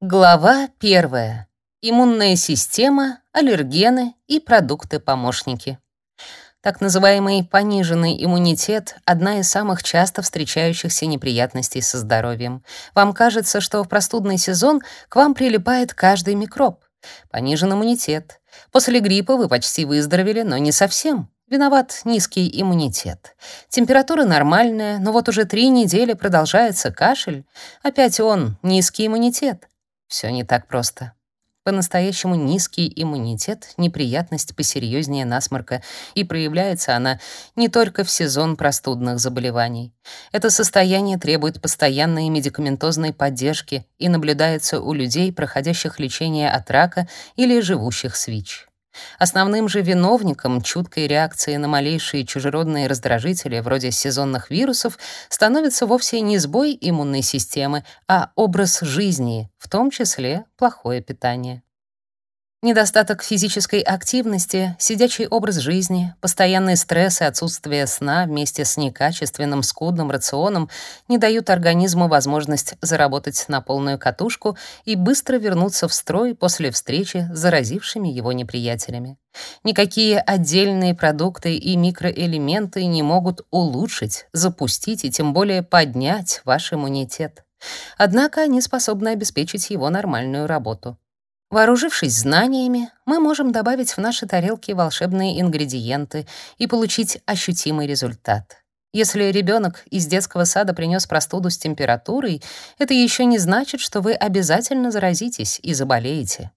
Глава первая. Иммунная система, аллергены и продукты-помощники. Так называемый пониженный иммунитет — одна из самых часто встречающихся неприятностей со здоровьем. Вам кажется, что в простудный сезон к вам прилипает каждый микроб. Понижен иммунитет. После гриппа вы почти выздоровели, но не совсем. Виноват низкий иммунитет. Температура нормальная, но вот уже три недели продолжается кашель. Опять он, низкий иммунитет. Все не так просто. По-настоящему низкий иммунитет — неприятность посерьезнее насморка, и проявляется она не только в сезон простудных заболеваний. Это состояние требует постоянной медикаментозной поддержки и наблюдается у людей, проходящих лечение от рака или живущих с ВИЧ. Основным же виновником чуткой реакции на малейшие чужеродные раздражители, вроде сезонных вирусов, становится вовсе не сбой иммунной системы, а образ жизни, в том числе плохое питание. Недостаток физической активности, сидячий образ жизни, постоянный стресс и отсутствие сна вместе с некачественным скудным рационом не дают организму возможность заработать на полную катушку и быстро вернуться в строй после встречи с заразившими его неприятелями. Никакие отдельные продукты и микроэлементы не могут улучшить, запустить и тем более поднять ваш иммунитет. Однако они способны обеспечить его нормальную работу. Вооружившись знаниями, мы можем добавить в наши тарелки волшебные ингредиенты и получить ощутимый результат. Если ребенок из детского сада принес простуду с температурой, это еще не значит, что вы обязательно заразитесь и заболеете.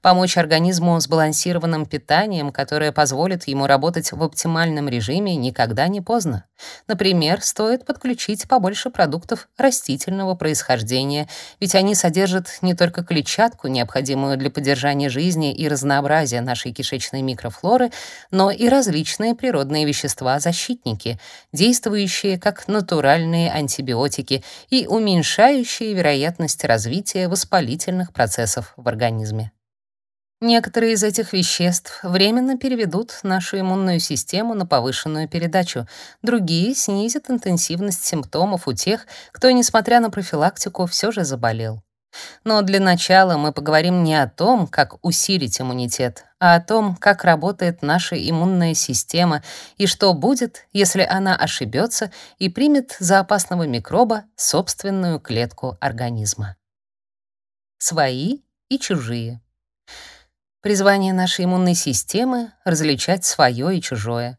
Помочь организму сбалансированным питанием, которое позволит ему работать в оптимальном режиме, никогда не поздно. Например, стоит подключить побольше продуктов растительного происхождения, ведь они содержат не только клетчатку, необходимую для поддержания жизни и разнообразия нашей кишечной микрофлоры, но и различные природные вещества-защитники, действующие как натуральные антибиотики и уменьшающие вероятность развития воспалительных процессов в организме. Некоторые из этих веществ временно переведут нашу иммунную систему на повышенную передачу, другие снизят интенсивность симптомов у тех, кто, несмотря на профилактику, все же заболел. Но для начала мы поговорим не о том, как усилить иммунитет, а о том, как работает наша иммунная система и что будет, если она ошибется и примет за опасного микроба собственную клетку организма. Свои и чужие. Призвание нашей иммунной системы — различать свое и чужое.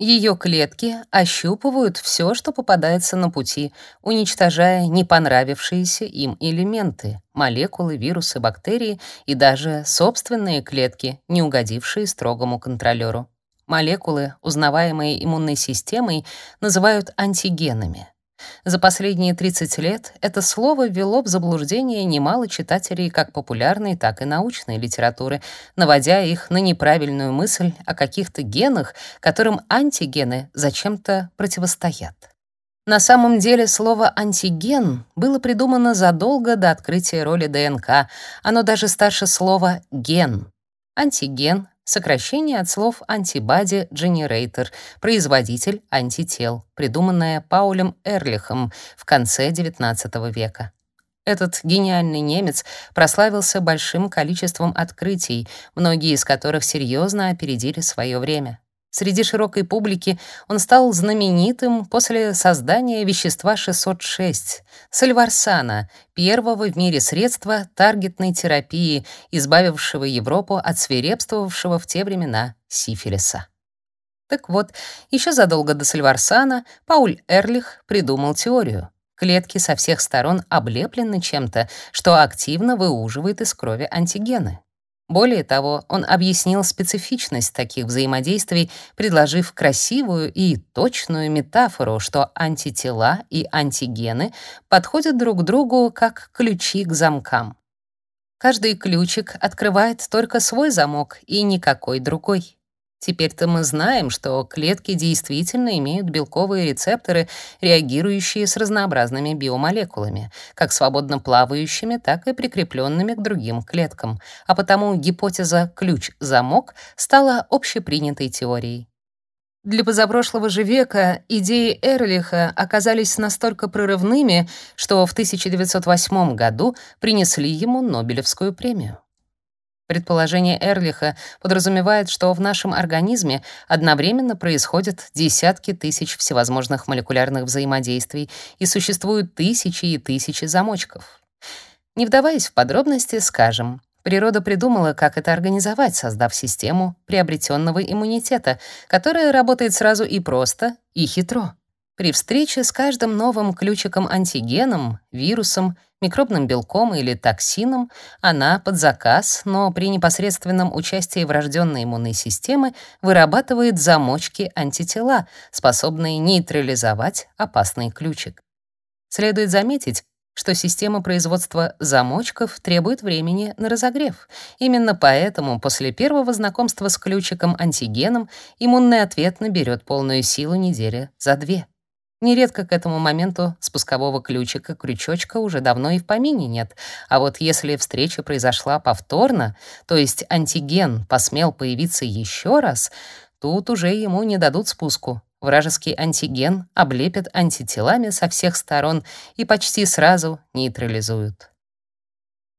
Ее клетки ощупывают все, что попадается на пути, уничтожая не понравившиеся им элементы, молекулы, вирусы, бактерии и даже собственные клетки, не угодившие строгому контролеру. Молекулы, узнаваемые иммунной системой, называют антигенами. За последние 30 лет это слово ввело в заблуждение немало читателей как популярной, так и научной литературы, наводя их на неправильную мысль о каких-то генах, которым антигены зачем-то противостоят. На самом деле слово «антиген» было придумано задолго до открытия роли ДНК, оно даже старше слова «ген». Антиген сокращение от слов antibody generator, производитель антител, придуманное Паулем Эрлихом в конце XIX века. Этот гениальный немец прославился большим количеством открытий, многие из которых серьезно опередили свое время. Среди широкой публики он стал знаменитым после создания вещества 606 сальварсана, первого в мире средства таргетной терапии, избавившего Европу от свирепствовавшего в те времена сифилиса. Так вот, еще задолго до сальварсана Пауль Эрлих придумал теорию. Клетки со всех сторон облеплены чем-то, что активно выуживает из крови антигены. Более того, он объяснил специфичность таких взаимодействий, предложив красивую и точную метафору, что антитела и антигены подходят друг к другу как ключи к замкам. Каждый ключик открывает только свой замок и никакой другой. Теперь-то мы знаем, что клетки действительно имеют белковые рецепторы, реагирующие с разнообразными биомолекулами, как свободно плавающими, так и прикрепленными к другим клеткам, а потому гипотеза «ключ-замок» стала общепринятой теорией. Для позапрошлого же века идеи Эрлиха оказались настолько прорывными, что в 1908 году принесли ему Нобелевскую премию. Предположение Эрлиха подразумевает, что в нашем организме одновременно происходят десятки тысяч всевозможных молекулярных взаимодействий и существуют тысячи и тысячи замочков. Не вдаваясь в подробности, скажем, природа придумала, как это организовать, создав систему приобретенного иммунитета, которая работает сразу и просто, и хитро. При встрече с каждым новым ключиком-антигеном, вирусом, микробным белком или токсином она под заказ, но при непосредственном участии врожденной иммунной системы вырабатывает замочки-антитела, способные нейтрализовать опасный ключик. Следует заметить, что система производства замочков требует времени на разогрев. Именно поэтому после первого знакомства с ключиком-антигеном иммунный ответ наберет полную силу недели за две. Нередко к этому моменту спускового ключика, крючочка уже давно и в помине нет. А вот если встреча произошла повторно, то есть антиген посмел появиться еще раз, тут уже ему не дадут спуску. Вражеский антиген облепят антителами со всех сторон и почти сразу нейтрализуют.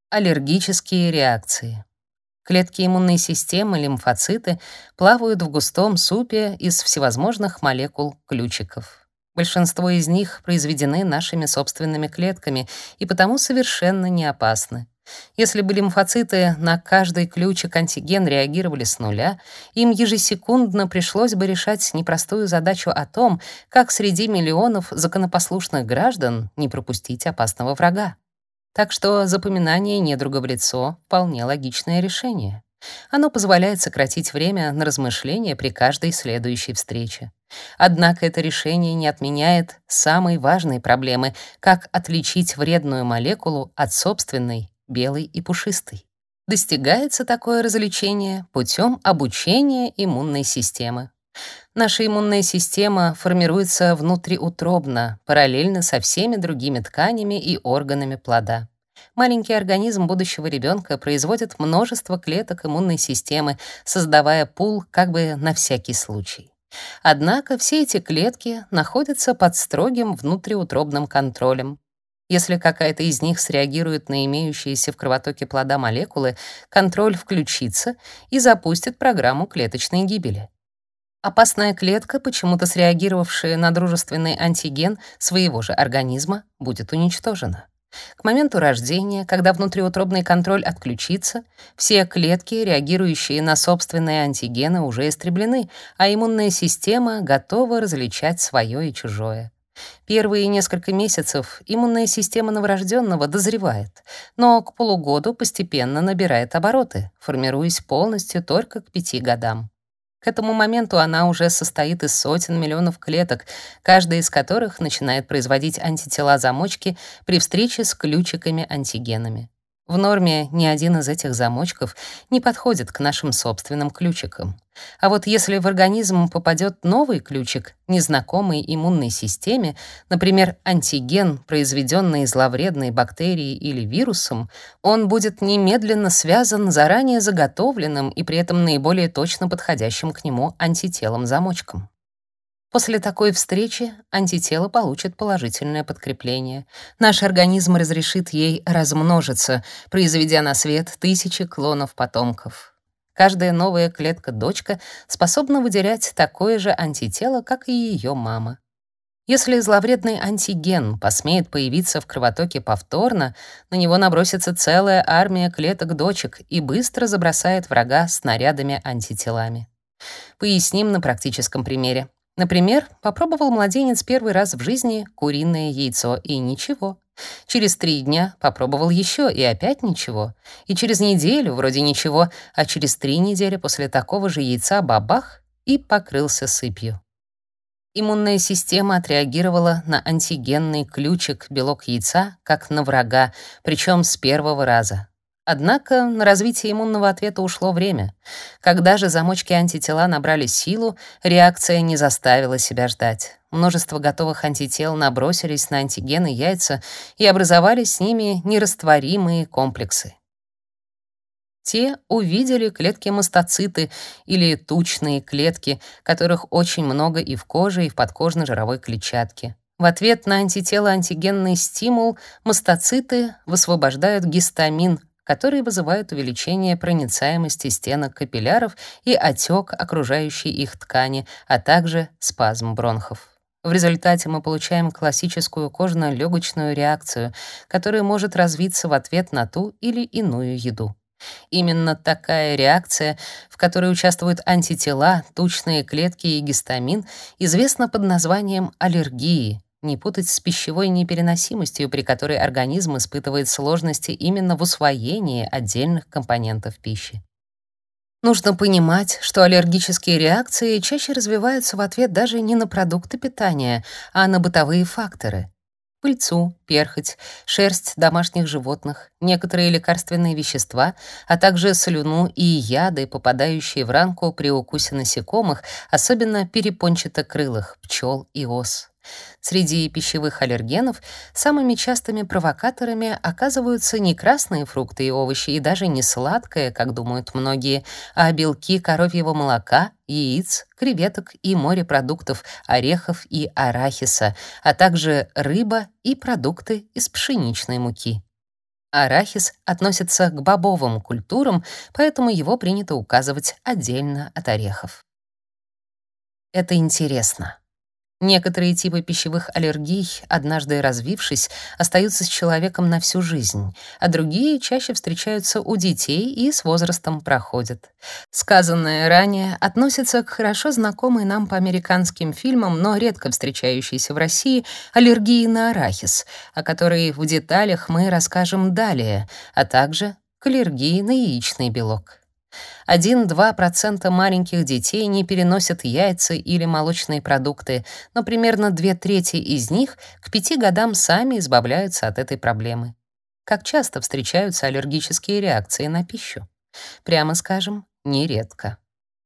Аллергические реакции. Клетки иммунной системы, лимфоциты плавают в густом супе из всевозможных молекул ключиков. Большинство из них произведены нашими собственными клетками и потому совершенно не опасны. Если бы лимфоциты на каждый ключик антиген реагировали с нуля, им ежесекундно пришлось бы решать непростую задачу о том, как среди миллионов законопослушных граждан не пропустить опасного врага. Так что запоминание недруга в лицо — вполне логичное решение. Оно позволяет сократить время на размышления при каждой следующей встрече. Однако это решение не отменяет самой важной проблемы — как отличить вредную молекулу от собственной, белой и пушистой. Достигается такое развлечение путем обучения иммунной системы. Наша иммунная система формируется внутриутробно, параллельно со всеми другими тканями и органами плода. Маленький организм будущего ребенка производит множество клеток иммунной системы, создавая пул как бы на всякий случай. Однако все эти клетки находятся под строгим внутриутробным контролем. Если какая-то из них среагирует на имеющиеся в кровотоке плода молекулы, контроль включится и запустит программу клеточной гибели. Опасная клетка, почему-то среагировавшая на дружественный антиген своего же организма, будет уничтожена. К моменту рождения, когда внутриутробный контроль отключится, все клетки, реагирующие на собственные антигены, уже истреблены, а иммунная система готова различать свое и чужое. Первые несколько месяцев иммунная система новорожденного дозревает, но к полугоду постепенно набирает обороты, формируясь полностью только к пяти годам. К этому моменту она уже состоит из сотен миллионов клеток, каждая из которых начинает производить антитела-замочки при встрече с ключиками-антигенами. В норме ни один из этих замочков не подходит к нашим собственным ключикам. А вот если в организм попадет новый ключик, незнакомый иммунной системе, например, антиген, произведенный зловредной бактерией или вирусом, он будет немедленно связан заранее заготовленным и при этом наиболее точно подходящим к нему антителом-замочком. После такой встречи антитело получит положительное подкрепление. Наш организм разрешит ей размножиться, произведя на свет тысячи клонов потомков. Каждая новая клетка-дочка способна выделять такое же антитело, как и ее мама. Если зловредный антиген посмеет появиться в кровотоке повторно, на него набросится целая армия клеток-дочек и быстро забросает врага снарядами-антителами. Поясним на практическом примере. Например, попробовал младенец первый раз в жизни куриное яйцо, и ничего. Через три дня попробовал еще, и опять ничего. И через неделю вроде ничего, а через три недели после такого же яйца бабах и покрылся сыпью. Иммунная система отреагировала на антигенный ключик белок яйца как на врага, причем с первого раза. Однако на развитие иммунного ответа ушло время. Когда же замочки антитела набрали силу, реакция не заставила себя ждать. Множество готовых антител набросились на антигены яйца и образовали с ними нерастворимые комплексы. Те увидели клетки-мастоциты или тучные клетки, которых очень много и в коже, и в подкожно-жировой клетчатке. В ответ на антитело-антигенный стимул мастоциты высвобождают гистамин, который вызывает увеличение проницаемости стенок капилляров и отек окружающей их ткани, а также спазм бронхов. В результате мы получаем классическую кожно-легочную реакцию, которая может развиться в ответ на ту или иную еду. Именно такая реакция, в которой участвуют антитела, тучные клетки и гистамин, известна под названием аллергии, не путать с пищевой непереносимостью, при которой организм испытывает сложности именно в усвоении отдельных компонентов пищи. Нужно понимать, что аллергические реакции чаще развиваются в ответ даже не на продукты питания, а на бытовые факторы. Пыльцу, перхоть, шерсть домашних животных, некоторые лекарственные вещества, а также слюну и яды, попадающие в ранку при укусе насекомых, особенно перепончатокрылых, пчел и ос. Среди пищевых аллергенов самыми частыми провокаторами оказываются не красные фрукты и овощи и даже не сладкое, как думают многие, а белки коровьего молока, яиц, креветок и морепродуктов, орехов и арахиса, а также рыба и продукты из пшеничной муки. Арахис относится к бобовым культурам, поэтому его принято указывать отдельно от орехов. Это интересно. Некоторые типы пищевых аллергий, однажды развившись, остаются с человеком на всю жизнь, а другие чаще встречаются у детей и с возрастом проходят. Сказанное ранее относится к хорошо знакомой нам по американским фильмам, но редко встречающейся в России аллергии на арахис, о которой в деталях мы расскажем далее, а также к аллергии на яичный белок. 1-2% маленьких детей не переносят яйца или молочные продукты, но примерно две трети из них к 5 годам сами избавляются от этой проблемы. Как часто встречаются аллергические реакции на пищу? Прямо скажем, нередко.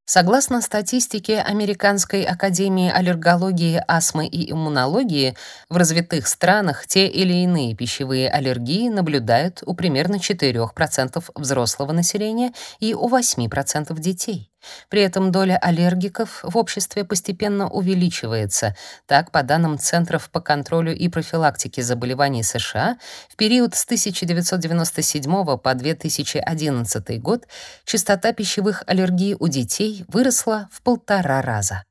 Согласно статистике Американской академии аллергологии, астмы и иммунологии, в развитых странах те или иные пищевые аллергии наблюдают у примерно 4% взрослого населения и у 8% детей. При этом доля аллергиков в обществе постепенно увеличивается. Так, по данным Центров по контролю и профилактике заболеваний США, в период с 1997 по 2011 год частота пищевых аллергий у детей выросла в полтора раза.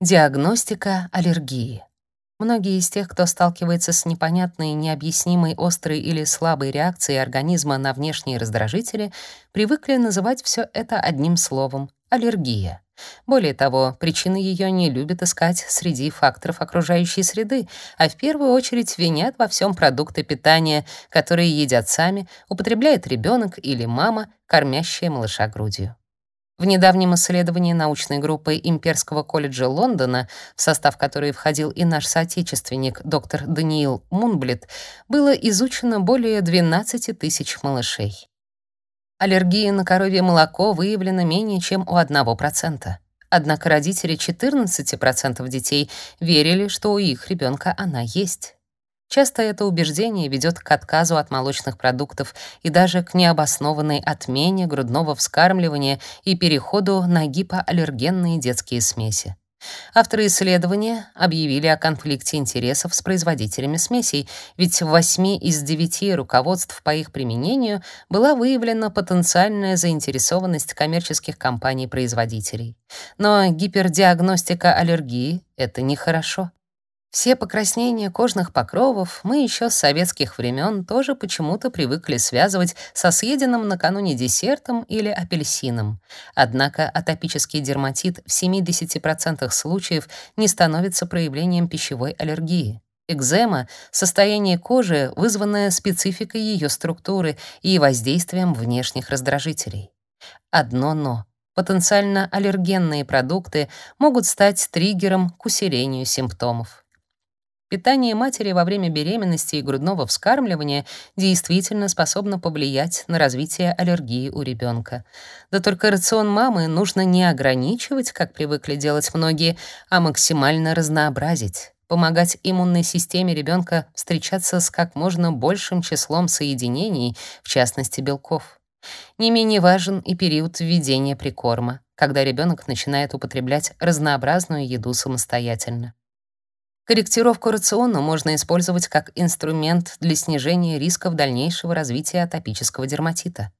Диагностика аллергии. Многие из тех, кто сталкивается с непонятной, необъяснимой острой или слабой реакцией организма на внешние раздражители, привыкли называть все это одним словом — аллергия. Более того, причины ее не любят искать среди факторов окружающей среды, а в первую очередь винят во всем продукты питания, которые едят сами, употребляет ребенок или мама, кормящая малыша грудью. В недавнем исследовании научной группы Имперского колледжа Лондона, в состав которой входил и наш соотечественник доктор Даниил Мунблет, было изучено более 12 тысяч малышей. Аллергия на коровье молоко выявлена менее чем у 1%. Однако родители 14% детей верили, что у их ребенка она есть. Часто это убеждение ведет к отказу от молочных продуктов и даже к необоснованной отмене грудного вскармливания и переходу на гипоаллергенные детские смеси. Авторы исследования объявили о конфликте интересов с производителями смесей, ведь в 8 из 9 руководств по их применению была выявлена потенциальная заинтересованность коммерческих компаний-производителей. Но гипердиагностика аллергии — это нехорошо. Все покраснения кожных покровов мы еще с советских времен тоже почему-то привыкли связывать со съеденным накануне десертом или апельсином. Однако атопический дерматит в 70% случаев не становится проявлением пищевой аллергии. Экзема — состояние кожи, вызванное спецификой ее структуры и воздействием внешних раздражителей. Одно «но». Потенциально аллергенные продукты могут стать триггером к усилению симптомов. Питание матери во время беременности и грудного вскармливания действительно способно повлиять на развитие аллергии у ребенка. Да только рацион мамы нужно не ограничивать, как привыкли делать многие, а максимально разнообразить помогать иммунной системе ребенка встречаться с как можно большим числом соединений, в частности белков. Не менее важен и период введения прикорма, когда ребенок начинает употреблять разнообразную еду самостоятельно. Корректировку рациона можно использовать как инструмент для снижения рисков дальнейшего развития атопического дерматита.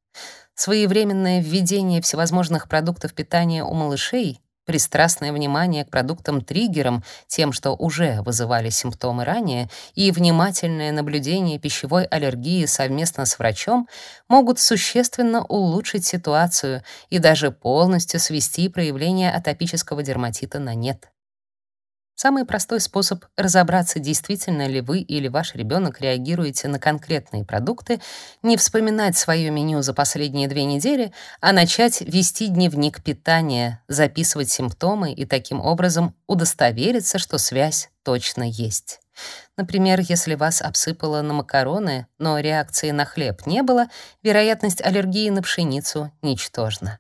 Своевременное введение всевозможных продуктов питания у малышей, пристрастное внимание к продуктам-триггерам, тем, что уже вызывали симптомы ранее, и внимательное наблюдение пищевой аллергии совместно с врачом могут существенно улучшить ситуацию и даже полностью свести проявление атопического дерматита на нет. Самый простой способ разобраться, действительно ли вы или ваш ребенок реагируете на конкретные продукты, не вспоминать свое меню за последние две недели, а начать вести дневник питания, записывать симптомы и таким образом удостовериться, что связь точно есть. Например, если вас обсыпало на макароны, но реакции на хлеб не было, вероятность аллергии на пшеницу ничтожна.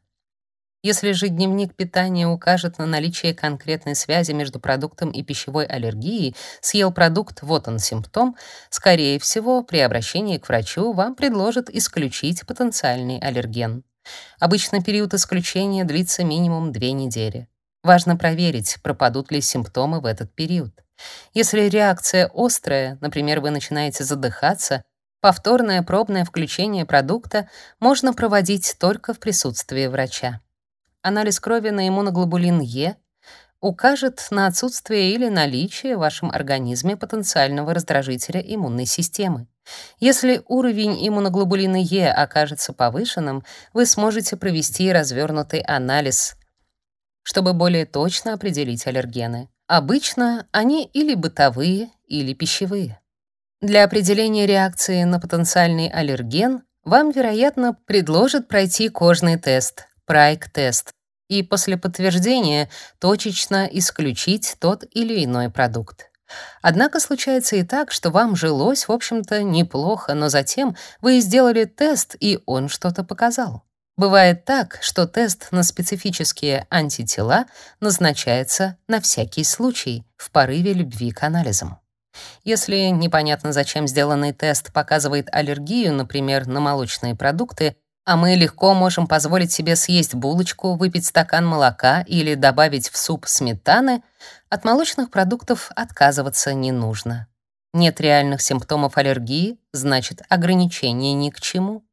Если же дневник питания укажет на наличие конкретной связи между продуктом и пищевой аллергией, съел продукт, вот он симптом, скорее всего, при обращении к врачу вам предложат исключить потенциальный аллерген. Обычно период исключения длится минимум 2 недели. Важно проверить, пропадут ли симптомы в этот период. Если реакция острая, например, вы начинаете задыхаться, повторное пробное включение продукта можно проводить только в присутствии врача анализ крови на иммуноглобулин Е укажет на отсутствие или наличие в вашем организме потенциального раздражителя иммунной системы. Если уровень иммуноглобулина Е окажется повышенным, вы сможете провести развернутый анализ, чтобы более точно определить аллергены. Обычно они или бытовые, или пищевые. Для определения реакции на потенциальный аллерген вам, вероятно, предложат пройти кожный тест, прайк-тест и после подтверждения точечно исключить тот или иной продукт. Однако случается и так, что вам жилось, в общем-то, неплохо, но затем вы сделали тест, и он что-то показал. Бывает так, что тест на специфические антитела назначается на всякий случай в порыве любви к анализам. Если непонятно зачем сделанный тест показывает аллергию, например, на молочные продукты, а мы легко можем позволить себе съесть булочку, выпить стакан молока или добавить в суп сметаны, от молочных продуктов отказываться не нужно. Нет реальных симптомов аллергии, значит, ограничения ни к чему.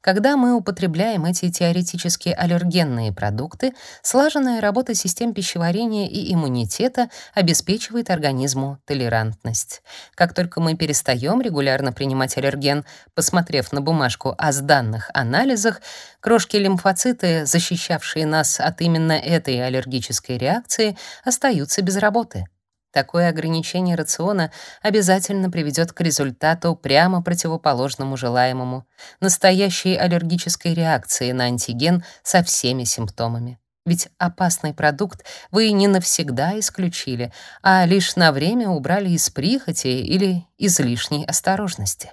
Когда мы употребляем эти теоретически аллергенные продукты, слаженная работа систем пищеварения и иммунитета обеспечивает организму толерантность. Как только мы перестаем регулярно принимать аллерген, посмотрев на бумажку о сданных анализах, крошки-лимфоциты, защищавшие нас от именно этой аллергической реакции, остаются без работы. Такое ограничение рациона обязательно приведет к результату прямо противоположному желаемому настоящей аллергической реакции на антиген со всеми симптомами. Ведь опасный продукт вы не навсегда исключили, а лишь на время убрали из прихоти или излишней осторожности.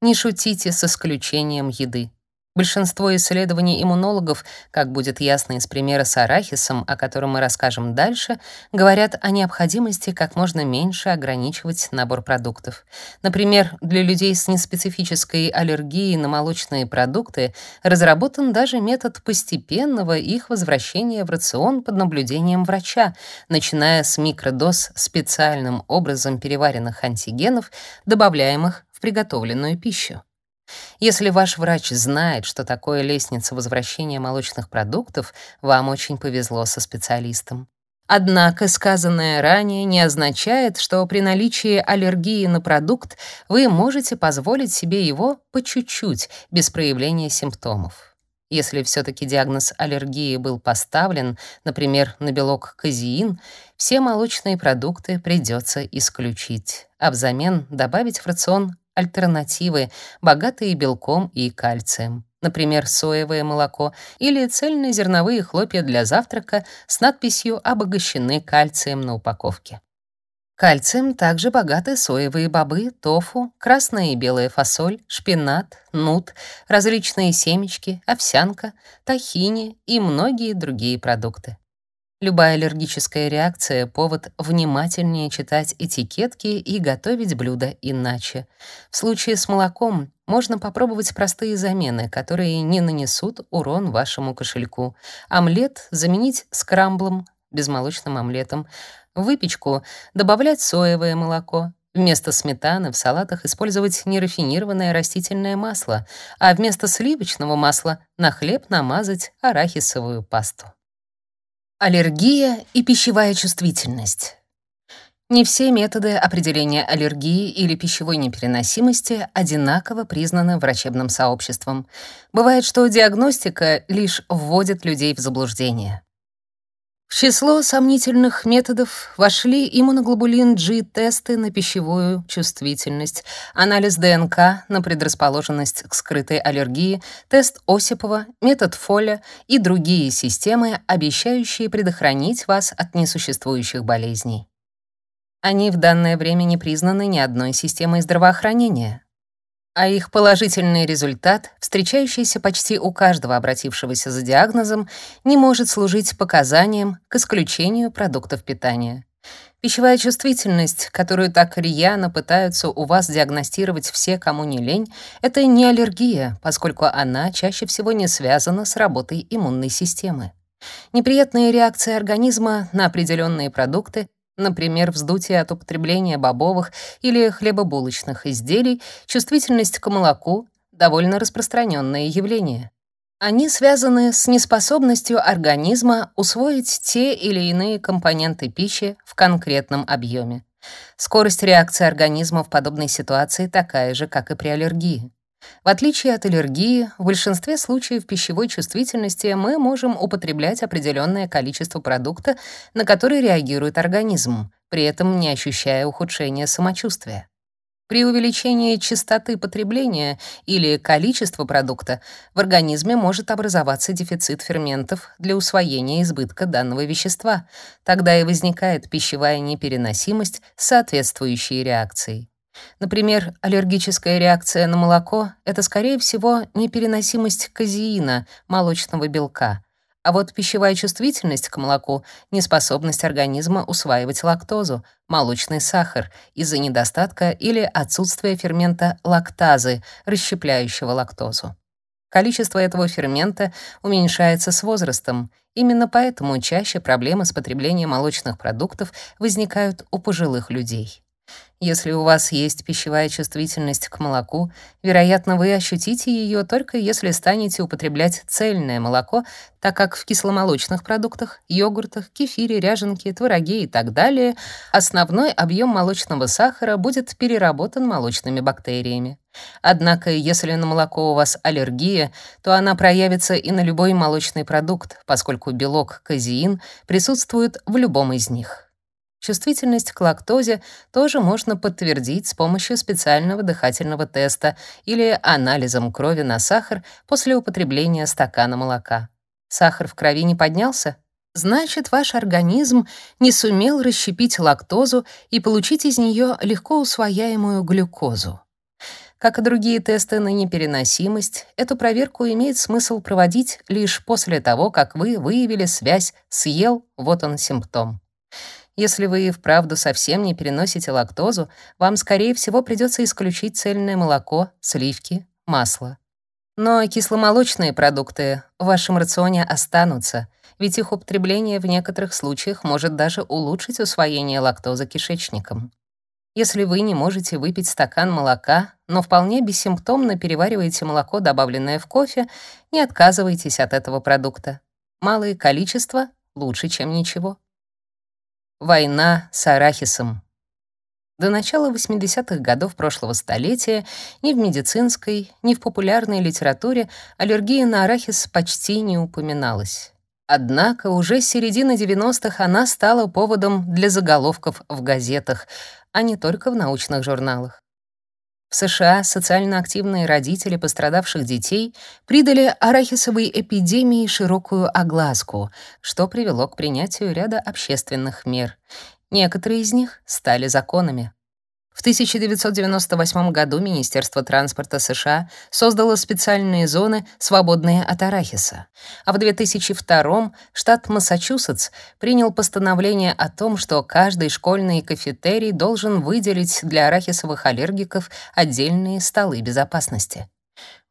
Не шутите с исключением еды. Большинство исследований иммунологов, как будет ясно из примера с арахисом, о котором мы расскажем дальше, говорят о необходимости как можно меньше ограничивать набор продуктов. Например, для людей с неспецифической аллергией на молочные продукты разработан даже метод постепенного их возвращения в рацион под наблюдением врача, начиная с микродоз специальным образом переваренных антигенов, добавляемых в приготовленную пищу. Если ваш врач знает, что такое лестница возвращения молочных продуктов, вам очень повезло со специалистом. Однако сказанное ранее не означает, что при наличии аллергии на продукт вы можете позволить себе его по чуть-чуть, без проявления симптомов. Если все таки диагноз аллергии был поставлен, например, на белок казеин, все молочные продукты придется исключить, а взамен добавить в рацион альтернативы, богатые белком и кальцием. Например, соевое молоко или цельнозерновые хлопья для завтрака с надписью «Обогащены кальцием» на упаковке. Кальцием также богаты соевые бобы, тофу, красная и белая фасоль, шпинат, нут, различные семечки, овсянка, тахини и многие другие продукты. Любая аллергическая реакция — повод внимательнее читать этикетки и готовить блюда иначе. В случае с молоком можно попробовать простые замены, которые не нанесут урон вашему кошельку. Омлет заменить скрамблом, безмолочным омлетом. Выпечку добавлять соевое молоко. Вместо сметаны в салатах использовать нерафинированное растительное масло, а вместо сливочного масла на хлеб намазать арахисовую пасту. Аллергия и пищевая чувствительность. Не все методы определения аллергии или пищевой непереносимости одинаково признаны врачебным сообществом. Бывает, что диагностика лишь вводит людей в заблуждение. В число сомнительных методов вошли иммуноглобулин G-тесты на пищевую чувствительность, анализ ДНК на предрасположенность к скрытой аллергии, тест Осипова, метод Фоля и другие системы, обещающие предохранить вас от несуществующих болезней. Они в данное время не признаны ни одной системой здравоохранения а их положительный результат, встречающийся почти у каждого обратившегося за диагнозом, не может служить показанием к исключению продуктов питания. Пищевая чувствительность, которую так рьяно пытаются у вас диагностировать все, кому не лень, это не аллергия, поскольку она чаще всего не связана с работой иммунной системы. Неприятные реакции организма на определенные продукты Например, вздутие от употребления бобовых или хлебобулочных изделий, чувствительность к молоку — довольно распространенное явление. Они связаны с неспособностью организма усвоить те или иные компоненты пищи в конкретном объеме. Скорость реакции организма в подобной ситуации такая же, как и при аллергии. В отличие от аллергии, в большинстве случаев пищевой чувствительности мы можем употреблять определенное количество продукта, на который реагирует организм, при этом не ощущая ухудшения самочувствия. При увеличении частоты потребления или количества продукта в организме может образоваться дефицит ферментов для усвоения избытка данного вещества. Тогда и возникает пищевая непереносимость с соответствующей реакцией. Например, аллергическая реакция на молоко — это, скорее всего, непереносимость казеина, молочного белка. А вот пищевая чувствительность к молоку — неспособность организма усваивать лактозу, молочный сахар, из-за недостатка или отсутствия фермента лактазы, расщепляющего лактозу. Количество этого фермента уменьшается с возрастом. Именно поэтому чаще проблемы с потреблением молочных продуктов возникают у пожилых людей. Если у вас есть пищевая чувствительность к молоку, вероятно, вы ощутите ее только если станете употреблять цельное молоко, так как в кисломолочных продуктах, йогуртах, кефире, ряженке, твороге и так далее основной объем молочного сахара будет переработан молочными бактериями. Однако, если на молоко у вас аллергия, то она проявится и на любой молочный продукт, поскольку белок казеин присутствует в любом из них. Чувствительность к лактозе тоже можно подтвердить с помощью специального дыхательного теста или анализом крови на сахар после употребления стакана молока. Сахар в крови не поднялся? Значит, ваш организм не сумел расщепить лактозу и получить из нее легко усвояемую глюкозу. Как и другие тесты на непереносимость, эту проверку имеет смысл проводить лишь после того, как вы выявили связь «съел, вот он симптом». Если вы и вправду совсем не переносите лактозу, вам, скорее всего, придется исключить цельное молоко, сливки, масло. Но кисломолочные продукты в вашем рационе останутся, ведь их употребление в некоторых случаях может даже улучшить усвоение лактозы кишечником. Если вы не можете выпить стакан молока, но вполне бессимптомно перевариваете молоко, добавленное в кофе, не отказывайтесь от этого продукта. Малые количества лучше, чем ничего. Война с арахисом. До начала 80-х годов прошлого столетия ни в медицинской, ни в популярной литературе аллергия на арахис почти не упоминалась. Однако уже с середины 90-х она стала поводом для заголовков в газетах, а не только в научных журналах. В США социально активные родители пострадавших детей придали арахисовой эпидемии широкую огласку, что привело к принятию ряда общественных мер. Некоторые из них стали законами. В 1998 году Министерство транспорта США создало специальные зоны, свободные от арахиса. А в 2002 штат Массачусетс принял постановление о том, что каждый школьный кафетерий должен выделить для арахисовых аллергиков отдельные столы безопасности.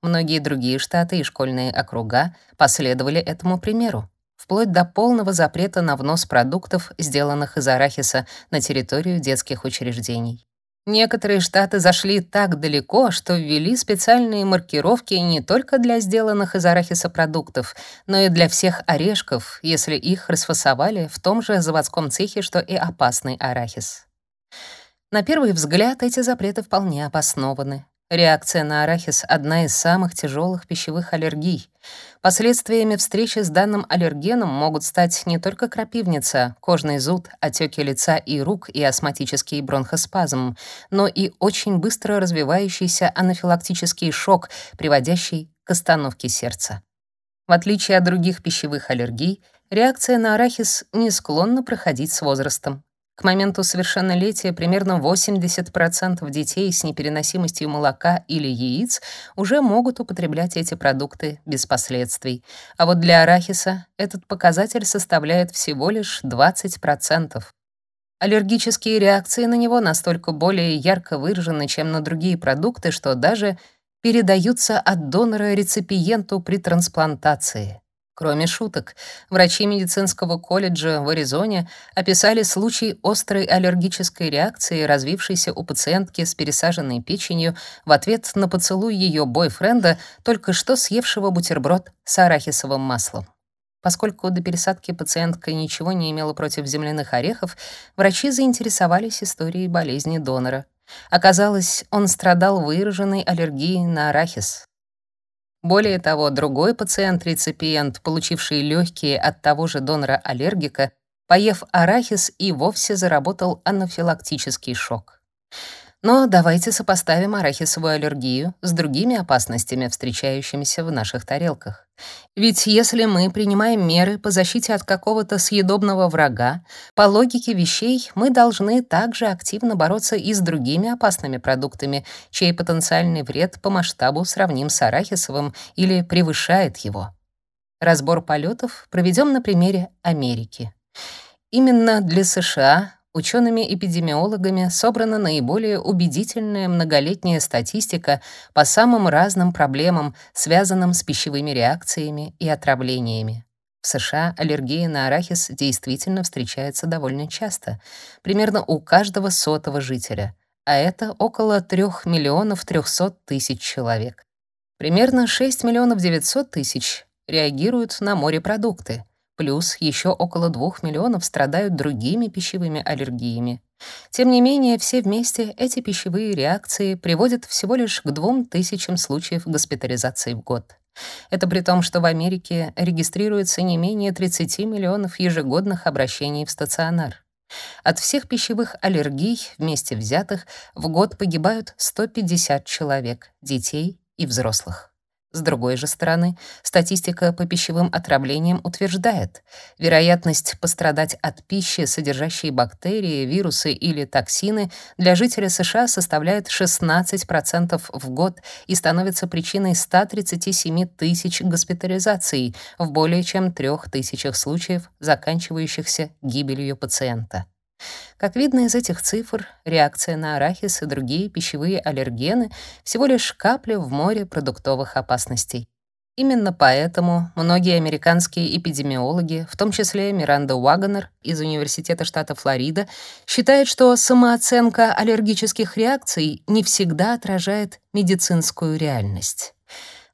Многие другие штаты и школьные округа последовали этому примеру, вплоть до полного запрета на внос продуктов, сделанных из арахиса, на территорию детских учреждений. Некоторые штаты зашли так далеко, что ввели специальные маркировки не только для сделанных из арахиса продуктов, но и для всех орешков, если их расфасовали в том же заводском цехе, что и опасный арахис. На первый взгляд эти запреты вполне обоснованы. Реакция на арахис — одна из самых тяжелых пищевых аллергий. Последствиями встречи с данным аллергеном могут стать не только крапивница, кожный зуд, отеки лица и рук и астматический бронхоспазм, но и очень быстро развивающийся анафилактический шок, приводящий к остановке сердца. В отличие от других пищевых аллергий, реакция на арахис не склонна проходить с возрастом. К моменту совершеннолетия примерно 80% детей с непереносимостью молока или яиц уже могут употреблять эти продукты без последствий. А вот для арахиса этот показатель составляет всего лишь 20%. Аллергические реакции на него настолько более ярко выражены, чем на другие продукты, что даже передаются от донора реципиенту при трансплантации. Кроме шуток, врачи медицинского колледжа в Аризоне описали случай острой аллергической реакции, развившейся у пациентки с пересаженной печенью в ответ на поцелуй ее бойфренда, только что съевшего бутерброд с арахисовым маслом. Поскольку до пересадки пациентка ничего не имела против земляных орехов, врачи заинтересовались историей болезни донора. Оказалось, он страдал выраженной аллергией на арахис. Более того, другой пациент-реципиент, получивший легкие от того же донора-аллергика, поев арахис и вовсе заработал анафилактический шок. Но давайте сопоставим арахисовую аллергию с другими опасностями, встречающимися в наших тарелках. Ведь если мы принимаем меры по защите от какого-то съедобного врага, по логике вещей мы должны также активно бороться и с другими опасными продуктами, чей потенциальный вред по масштабу сравним с арахисовым или превышает его. Разбор полетов проведем на примере Америки. Именно для США учеными-эпидемиологами собрана наиболее убедительная многолетняя статистика по самым разным проблемам, связанным с пищевыми реакциями и отравлениями. В США аллергия на арахис действительно встречается довольно часто, примерно у каждого сотого жителя, а это около 3 миллионов 300 тысяч человек. Примерно 6 миллионов 900 тысяч реагируют на морепродукты — Плюс еще около двух миллионов страдают другими пищевыми аллергиями. Тем не менее, все вместе эти пищевые реакции приводят всего лишь к двум тысячам случаев госпитализации в год. Это при том, что в Америке регистрируется не менее 30 миллионов ежегодных обращений в стационар. От всех пищевых аллергий вместе взятых в год погибают 150 человек, детей и взрослых. С другой же стороны, статистика по пищевым отравлениям утверждает, вероятность пострадать от пищи, содержащей бактерии, вирусы или токсины, для жителя США составляет 16% в год и становится причиной 137 тысяч госпитализаций в более чем трех тысячах случаев, заканчивающихся гибелью пациента. Как видно из этих цифр, реакция на арахис и другие пищевые аллергены всего лишь капля в море продуктовых опасностей. Именно поэтому многие американские эпидемиологи, в том числе Миранда Уагонер из Университета штата Флорида, считают, что самооценка аллергических реакций не всегда отражает медицинскую реальность.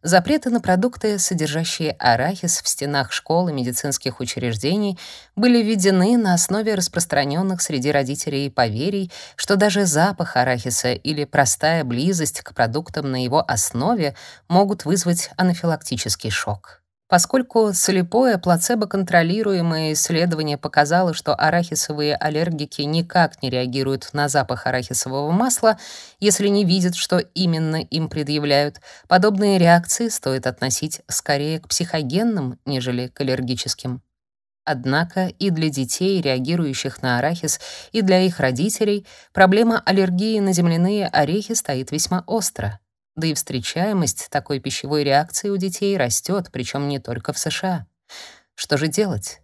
Запреты на продукты, содержащие арахис в стенах школ и медицинских учреждений, были введены на основе распространенных среди родителей поверий, что даже запах арахиса или простая близость к продуктам на его основе могут вызвать анафилактический шок. Поскольку слепое плацебо-контролируемое исследование показало, что арахисовые аллергики никак не реагируют на запах арахисового масла, если не видят, что именно им предъявляют, подобные реакции стоит относить скорее к психогенным, нежели к аллергическим. Однако и для детей, реагирующих на арахис, и для их родителей проблема аллергии на земляные орехи стоит весьма остро. Да и встречаемость такой пищевой реакции у детей растет, причем не только в США. Что же делать?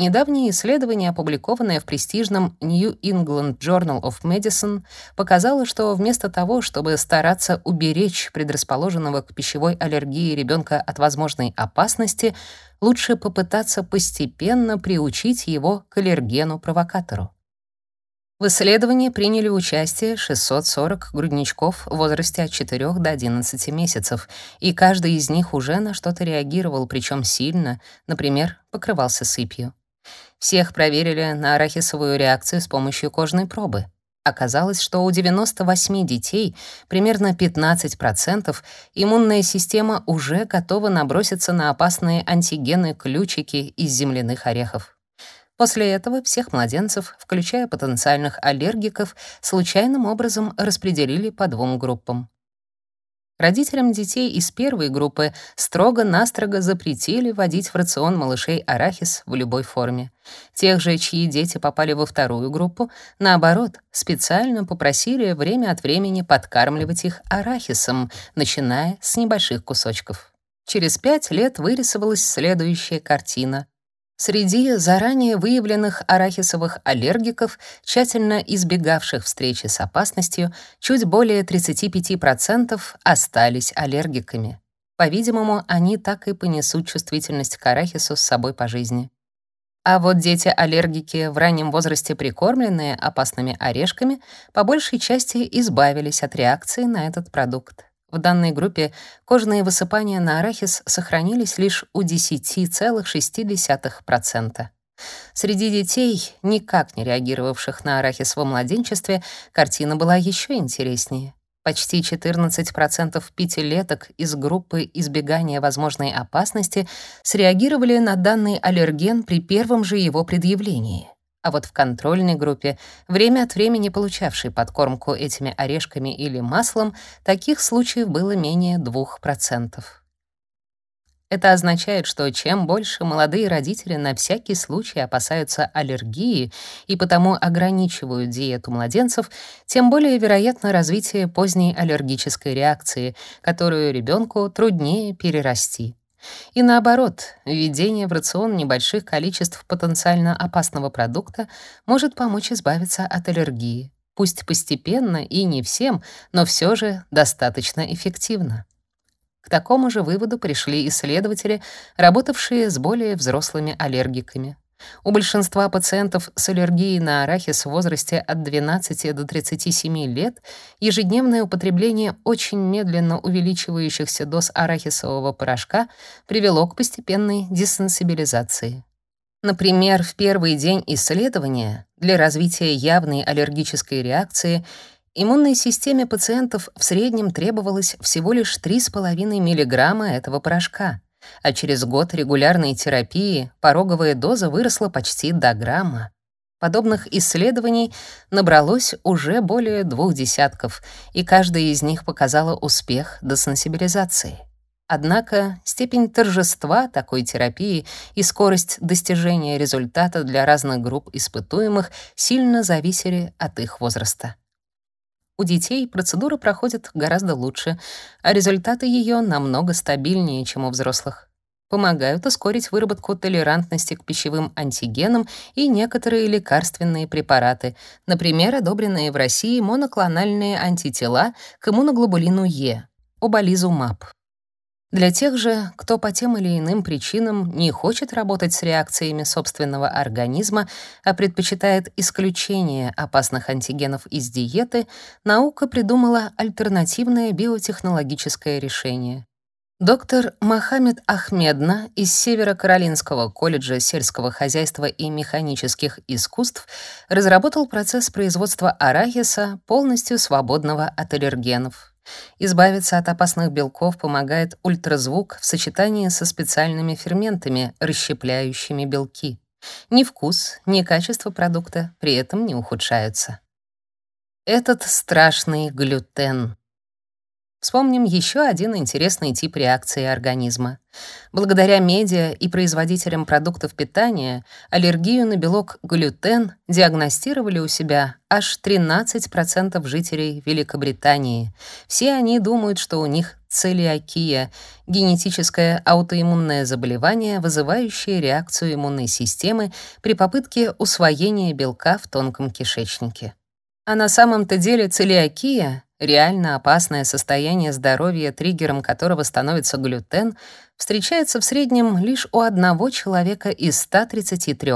Недавнее исследование, опубликованное в престижном New England Journal of Medicine, показало, что вместо того, чтобы стараться уберечь предрасположенного к пищевой аллергии ребенка от возможной опасности, лучше попытаться постепенно приучить его к аллергену-провокатору. В исследовании приняли участие 640 грудничков в возрасте от 4 до 11 месяцев, и каждый из них уже на что-то реагировал, причем сильно, например, покрывался сыпью. Всех проверили на арахисовую реакцию с помощью кожной пробы. Оказалось, что у 98 детей, примерно 15%, иммунная система уже готова наброситься на опасные антигены-ключики из земляных орехов. После этого всех младенцев, включая потенциальных аллергиков, случайным образом распределили по двум группам. Родителям детей из первой группы строго-настрого запретили вводить в рацион малышей арахис в любой форме. Тех же, чьи дети попали во вторую группу, наоборот, специально попросили время от времени подкармливать их арахисом, начиная с небольших кусочков. Через пять лет вырисовалась следующая картина. Среди заранее выявленных арахисовых аллергиков, тщательно избегавших встречи с опасностью, чуть более 35% остались аллергиками. По-видимому, они так и понесут чувствительность к арахису с собой по жизни. А вот дети-аллергики в раннем возрасте прикормленные опасными орешками по большей части избавились от реакции на этот продукт. В данной группе кожные высыпания на арахис сохранились лишь у 10,6%. Среди детей, никак не реагировавших на арахис во младенчестве, картина была еще интереснее. Почти 14% пятилеток из группы избегания возможной опасности среагировали на данный аллерген при первом же его предъявлении. А вот в контрольной группе, время от времени получавшей подкормку этими орешками или маслом, таких случаев было менее 2%. Это означает, что чем больше молодые родители на всякий случай опасаются аллергии и потому ограничивают диету младенцев, тем более вероятно развитие поздней аллергической реакции, которую ребенку труднее перерасти. И наоборот, введение в рацион небольших количеств потенциально опасного продукта может помочь избавиться от аллергии, пусть постепенно и не всем, но все же достаточно эффективно. К такому же выводу пришли исследователи, работавшие с более взрослыми аллергиками. У большинства пациентов с аллергией на арахис в возрасте от 12 до 37 лет ежедневное употребление очень медленно увеличивающихся доз арахисового порошка привело к постепенной десенсибилизации. Например, в первый день исследования для развития явной аллергической реакции иммунной системе пациентов в среднем требовалось всего лишь 3,5 мг этого порошка а через год регулярной терапии пороговая доза выросла почти до грамма. Подобных исследований набралось уже более двух десятков, и каждая из них показала успех десенсибилизации. Однако степень торжества такой терапии и скорость достижения результата для разных групп испытуемых сильно зависели от их возраста. У детей процедура проходит гораздо лучше, а результаты ее намного стабильнее, чем у взрослых. Помогают ускорить выработку толерантности к пищевым антигенам и некоторые лекарственные препараты, например, одобренные в России моноклональные антитела к иммуноглобулину Е, обализумаб. Для тех же, кто по тем или иным причинам не хочет работать с реакциями собственного организма, а предпочитает исключение опасных антигенов из диеты, наука придумала альтернативное биотехнологическое решение. Доктор Мохаммед Ахмедна из Северо-Каролинского колледжа сельского хозяйства и механических искусств разработал процесс производства арахиса, полностью свободного от аллергенов. Избавиться от опасных белков помогает ультразвук в сочетании со специальными ферментами, расщепляющими белки. Ни вкус, ни качество продукта при этом не ухудшаются. Этот страшный глютен. Вспомним еще один интересный тип реакции организма. Благодаря медиа и производителям продуктов питания аллергию на белок глютен диагностировали у себя аж 13% жителей Великобритании. Все они думают, что у них целиакия — генетическое аутоиммунное заболевание, вызывающее реакцию иммунной системы при попытке усвоения белка в тонком кишечнике. А на самом-то деле целиакия Реально опасное состояние здоровья, триггером которого становится глютен, встречается в среднем лишь у одного человека из 133.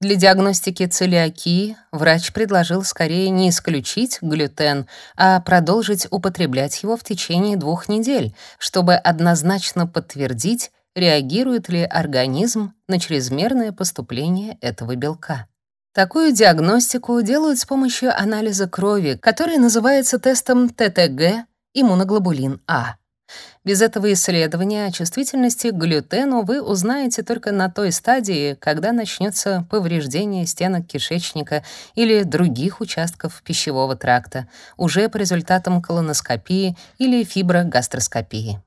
Для диагностики целиакии врач предложил скорее не исключить глютен, а продолжить употреблять его в течение двух недель, чтобы однозначно подтвердить, реагирует ли организм на чрезмерное поступление этого белка. Такую диагностику делают с помощью анализа крови, который называется тестом ТТГ иммуноглобулин А. Без этого исследования о чувствительности к глютену вы узнаете только на той стадии, когда начнется повреждение стенок кишечника или других участков пищевого тракта, уже по результатам колоноскопии или фиброгастроскопии.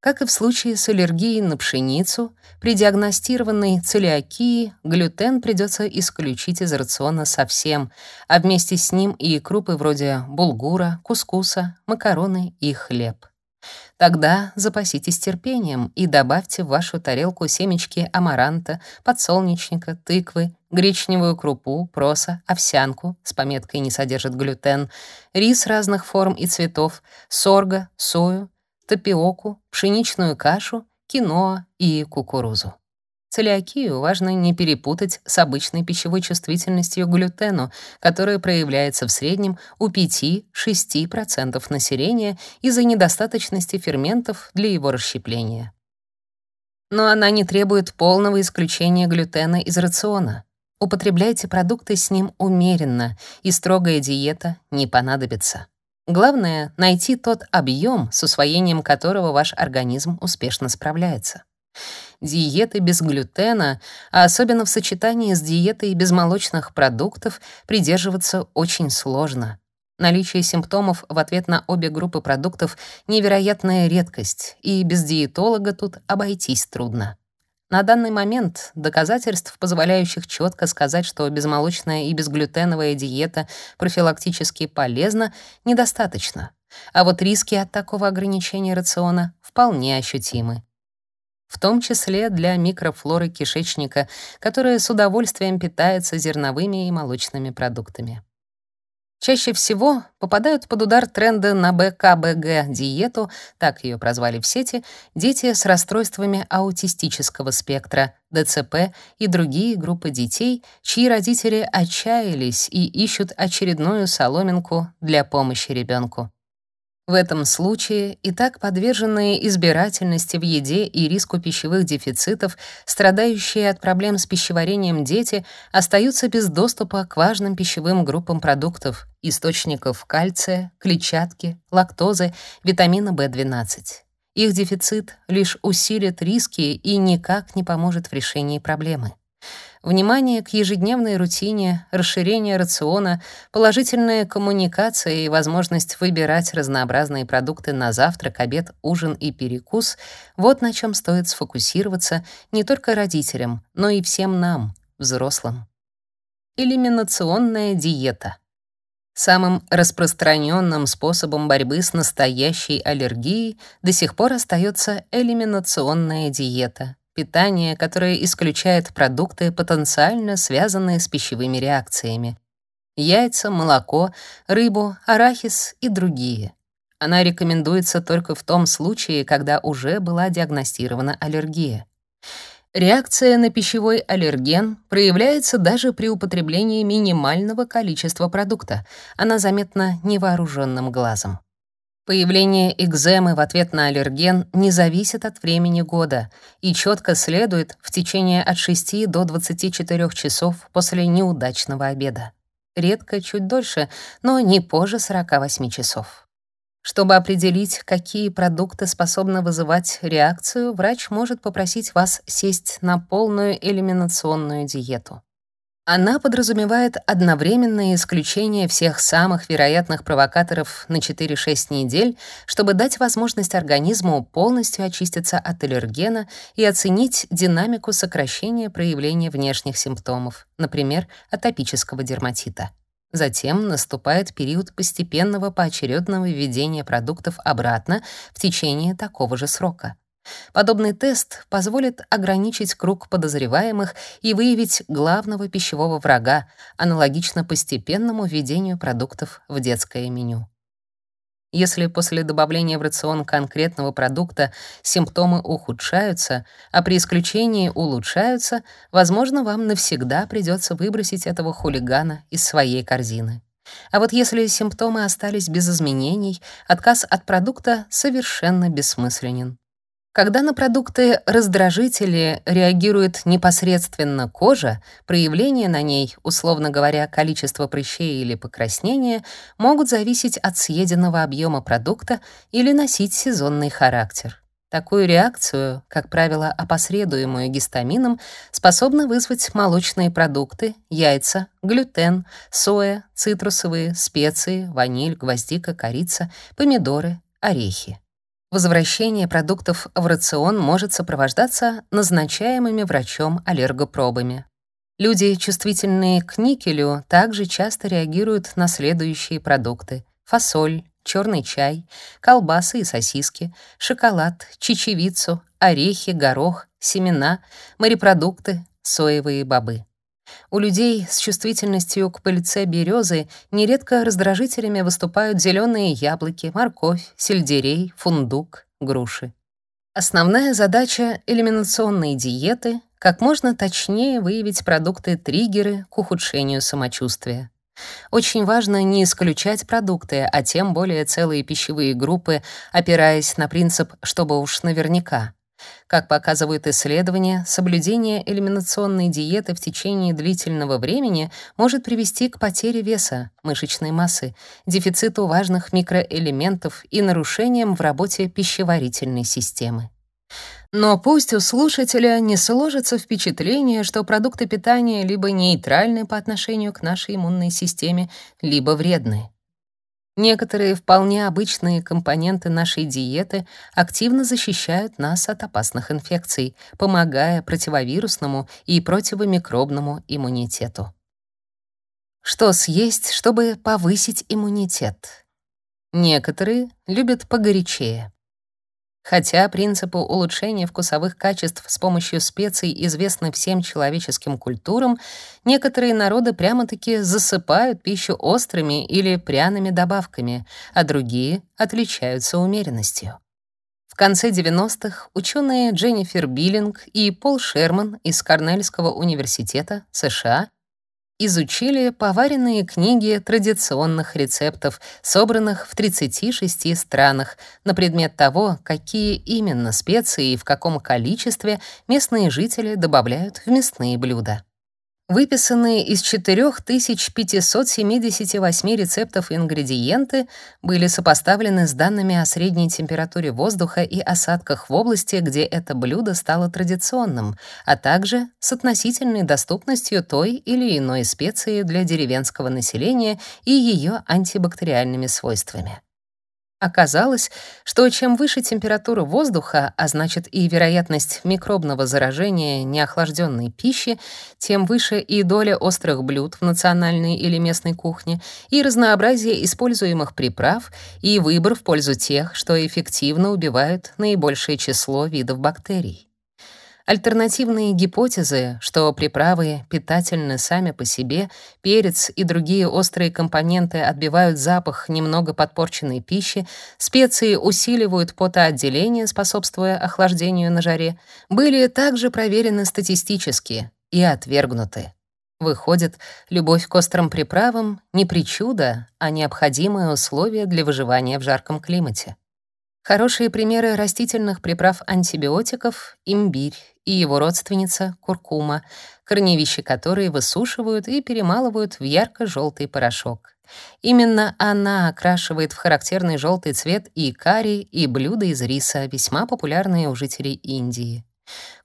Как и в случае с аллергией на пшеницу, при диагностированной целиакии глютен придется исключить из рациона совсем, а вместе с ним и крупы вроде булгура, кускуса, макароны и хлеб. Тогда запаситесь терпением и добавьте в вашу тарелку семечки амаранта, подсолнечника, тыквы, гречневую крупу, проса, овсянку с пометкой «не содержит глютен», рис разных форм и цветов, сорго, сою, тапиоку, пшеничную кашу, киноа и кукурузу. Целиакию важно не перепутать с обычной пищевой чувствительностью к глютену, которая проявляется в среднем у 5-6% населения из-за недостаточности ферментов для его расщепления. Но она не требует полного исключения глютена из рациона. Употребляйте продукты с ним умеренно, и строгая диета не понадобится. Главное — найти тот объем, с усвоением которого ваш организм успешно справляется. Диеты без глютена, а особенно в сочетании с диетой без молочных продуктов, придерживаться очень сложно. Наличие симптомов в ответ на обе группы продуктов — невероятная редкость, и без диетолога тут обойтись трудно. На данный момент доказательств, позволяющих четко сказать, что безмолочная и безглютеновая диета профилактически полезна, недостаточно. А вот риски от такого ограничения рациона вполне ощутимы. В том числе для микрофлоры кишечника, которая с удовольствием питается зерновыми и молочными продуктами. Чаще всего попадают под удар тренда на БКБГ-диету, так ее прозвали в сети, дети с расстройствами аутистического спектра, ДЦП и другие группы детей, чьи родители отчаялись и ищут очередную соломинку для помощи ребенку. В этом случае и так подверженные избирательности в еде и риску пищевых дефицитов, страдающие от проблем с пищеварением дети, остаются без доступа к важным пищевым группам продуктов, источников кальция, клетчатки, лактозы, витамина В12. Их дефицит лишь усилит риски и никак не поможет в решении проблемы. Внимание к ежедневной рутине, расширение рациона, положительная коммуникация и возможность выбирать разнообразные продукты на завтрак, обед, ужин и перекус — вот на чем стоит сфокусироваться не только родителям, но и всем нам, взрослым. Элиминационная диета. Самым распространенным способом борьбы с настоящей аллергией до сих пор остается элиминационная диета — питание, которое исключает продукты, потенциально связанные с пищевыми реакциями. Яйца, молоко, рыбу, арахис и другие. Она рекомендуется только в том случае, когда уже была диагностирована аллергия. Реакция на пищевой аллерген проявляется даже при употреблении минимального количества продукта. Она заметна невооруженным глазом. Появление экземы в ответ на аллерген не зависит от времени года и четко следует в течение от 6 до 24 часов после неудачного обеда. Редко чуть дольше, но не позже 48 часов. Чтобы определить, какие продукты способны вызывать реакцию, врач может попросить вас сесть на полную элиминационную диету. Она подразумевает одновременное исключение всех самых вероятных провокаторов на 4-6 недель, чтобы дать возможность организму полностью очиститься от аллергена и оценить динамику сокращения проявления внешних симптомов, например, атопического дерматита. Затем наступает период постепенного поочередного введения продуктов обратно в течение такого же срока. Подобный тест позволит ограничить круг подозреваемых и выявить главного пищевого врага, аналогично постепенному введению продуктов в детское меню. Если после добавления в рацион конкретного продукта симптомы ухудшаются, а при исключении улучшаются, возможно, вам навсегда придется выбросить этого хулигана из своей корзины. А вот если симптомы остались без изменений, отказ от продукта совершенно бессмысленен. Когда на продукты раздражители реагирует непосредственно кожа, проявления на ней, условно говоря, количество прыщей или покраснения, могут зависеть от съеденного объема продукта или носить сезонный характер. Такую реакцию, как правило, опосредуемую гистамином, способны вызвать молочные продукты, яйца, глютен, соя, цитрусовые, специи, ваниль, гвоздика, корица, помидоры, орехи. Возвращение продуктов в рацион может сопровождаться назначаемыми врачом аллергопробами. Люди, чувствительные к никелю, также часто реагируют на следующие продукты: фасоль, черный чай, колбасы и сосиски, шоколад, чечевицу, орехи, горох, семена, морепродукты, соевые бобы. У людей с чувствительностью к пыльце березы нередко раздражителями выступают зеленые яблоки, морковь, сельдерей, фундук, груши. Основная задача элиминационной диеты — как можно точнее выявить продукты-триггеры к ухудшению самочувствия. Очень важно не исключать продукты, а тем более целые пищевые группы, опираясь на принцип «чтобы уж наверняка». Как показывают исследования, соблюдение элиминационной диеты в течение длительного времени может привести к потере веса, мышечной массы, дефициту важных микроэлементов и нарушениям в работе пищеварительной системы. Но пусть у слушателя не сложится впечатление, что продукты питания либо нейтральны по отношению к нашей иммунной системе, либо вредны. Некоторые вполне обычные компоненты нашей диеты активно защищают нас от опасных инфекций, помогая противовирусному и противомикробному иммунитету. Что съесть, чтобы повысить иммунитет? Некоторые любят погорячее. Хотя принципы улучшения вкусовых качеств с помощью специй известны всем человеческим культурам, некоторые народы прямо-таки засыпают пищу острыми или пряными добавками, а другие отличаются умеренностью. В конце 90-х ученые Дженнифер Биллинг и Пол Шерман из Корнельского университета США изучили поваренные книги традиционных рецептов, собранных в 36 странах, на предмет того, какие именно специи и в каком количестве местные жители добавляют в мясные блюда. Выписанные из 4578 рецептов ингредиенты были сопоставлены с данными о средней температуре воздуха и осадках в области, где это блюдо стало традиционным, а также с относительной доступностью той или иной специи для деревенского населения и ее антибактериальными свойствами. Оказалось, что чем выше температура воздуха, а значит и вероятность микробного заражения неохлажденной пищи, тем выше и доля острых блюд в национальной или местной кухне, и разнообразие используемых приправ, и выбор в пользу тех, что эффективно убивают наибольшее число видов бактерий. Альтернативные гипотезы, что приправы питательны сами по себе, перец и другие острые компоненты отбивают запах немного подпорченной пищи, специи усиливают потоотделение, способствуя охлаждению на жаре, были также проверены статистически и отвергнуты. Выходит, любовь к острым приправам не причуда, а необходимое условие для выживания в жарком климате. Хорошие примеры растительных приправ-антибиотиков — имбирь и его родственница — куркума, корневища которой высушивают и перемалывают в ярко-желтый порошок. Именно она окрашивает в характерный желтый цвет и карри, и блюда из риса, весьма популярные у жителей Индии.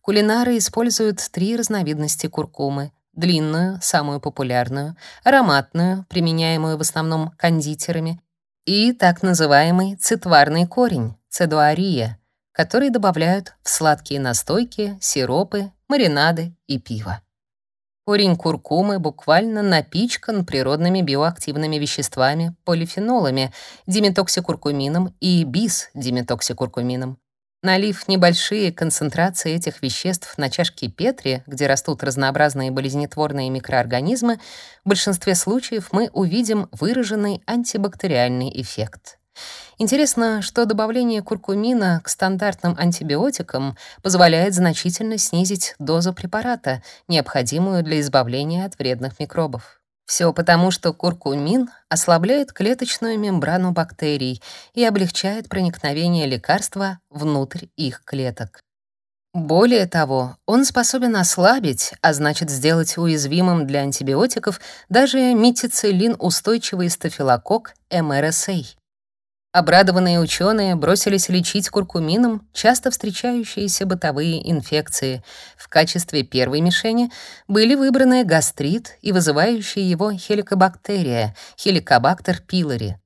Кулинары используют три разновидности куркумы длинную, самую популярную, ароматную, применяемую в основном кондитерами, и так называемый цитварный корень, цедуария, который добавляют в сладкие настойки, сиропы, маринады и пиво. Корень куркумы буквально напичкан природными биоактивными веществами, полифенолами, диметоксикуркумином и бис-диметоксикуркумином. Налив небольшие концентрации этих веществ на чашки Петри, где растут разнообразные болезнетворные микроорганизмы, в большинстве случаев мы увидим выраженный антибактериальный эффект. Интересно, что добавление куркумина к стандартным антибиотикам позволяет значительно снизить дозу препарата, необходимую для избавления от вредных микробов. Все потому, что куркумин ослабляет клеточную мембрану бактерий и облегчает проникновение лекарства внутрь их клеток. Более того, он способен ослабить, а значит сделать уязвимым для антибиотиков даже метицилин-устойчивый стафилококк МРСА. Обрадованные ученые бросились лечить куркумином часто встречающиеся бытовые инфекции. В качестве первой мишени были выбраны гастрит и вызывающая его хеликобактерия, хеликобактер пилори.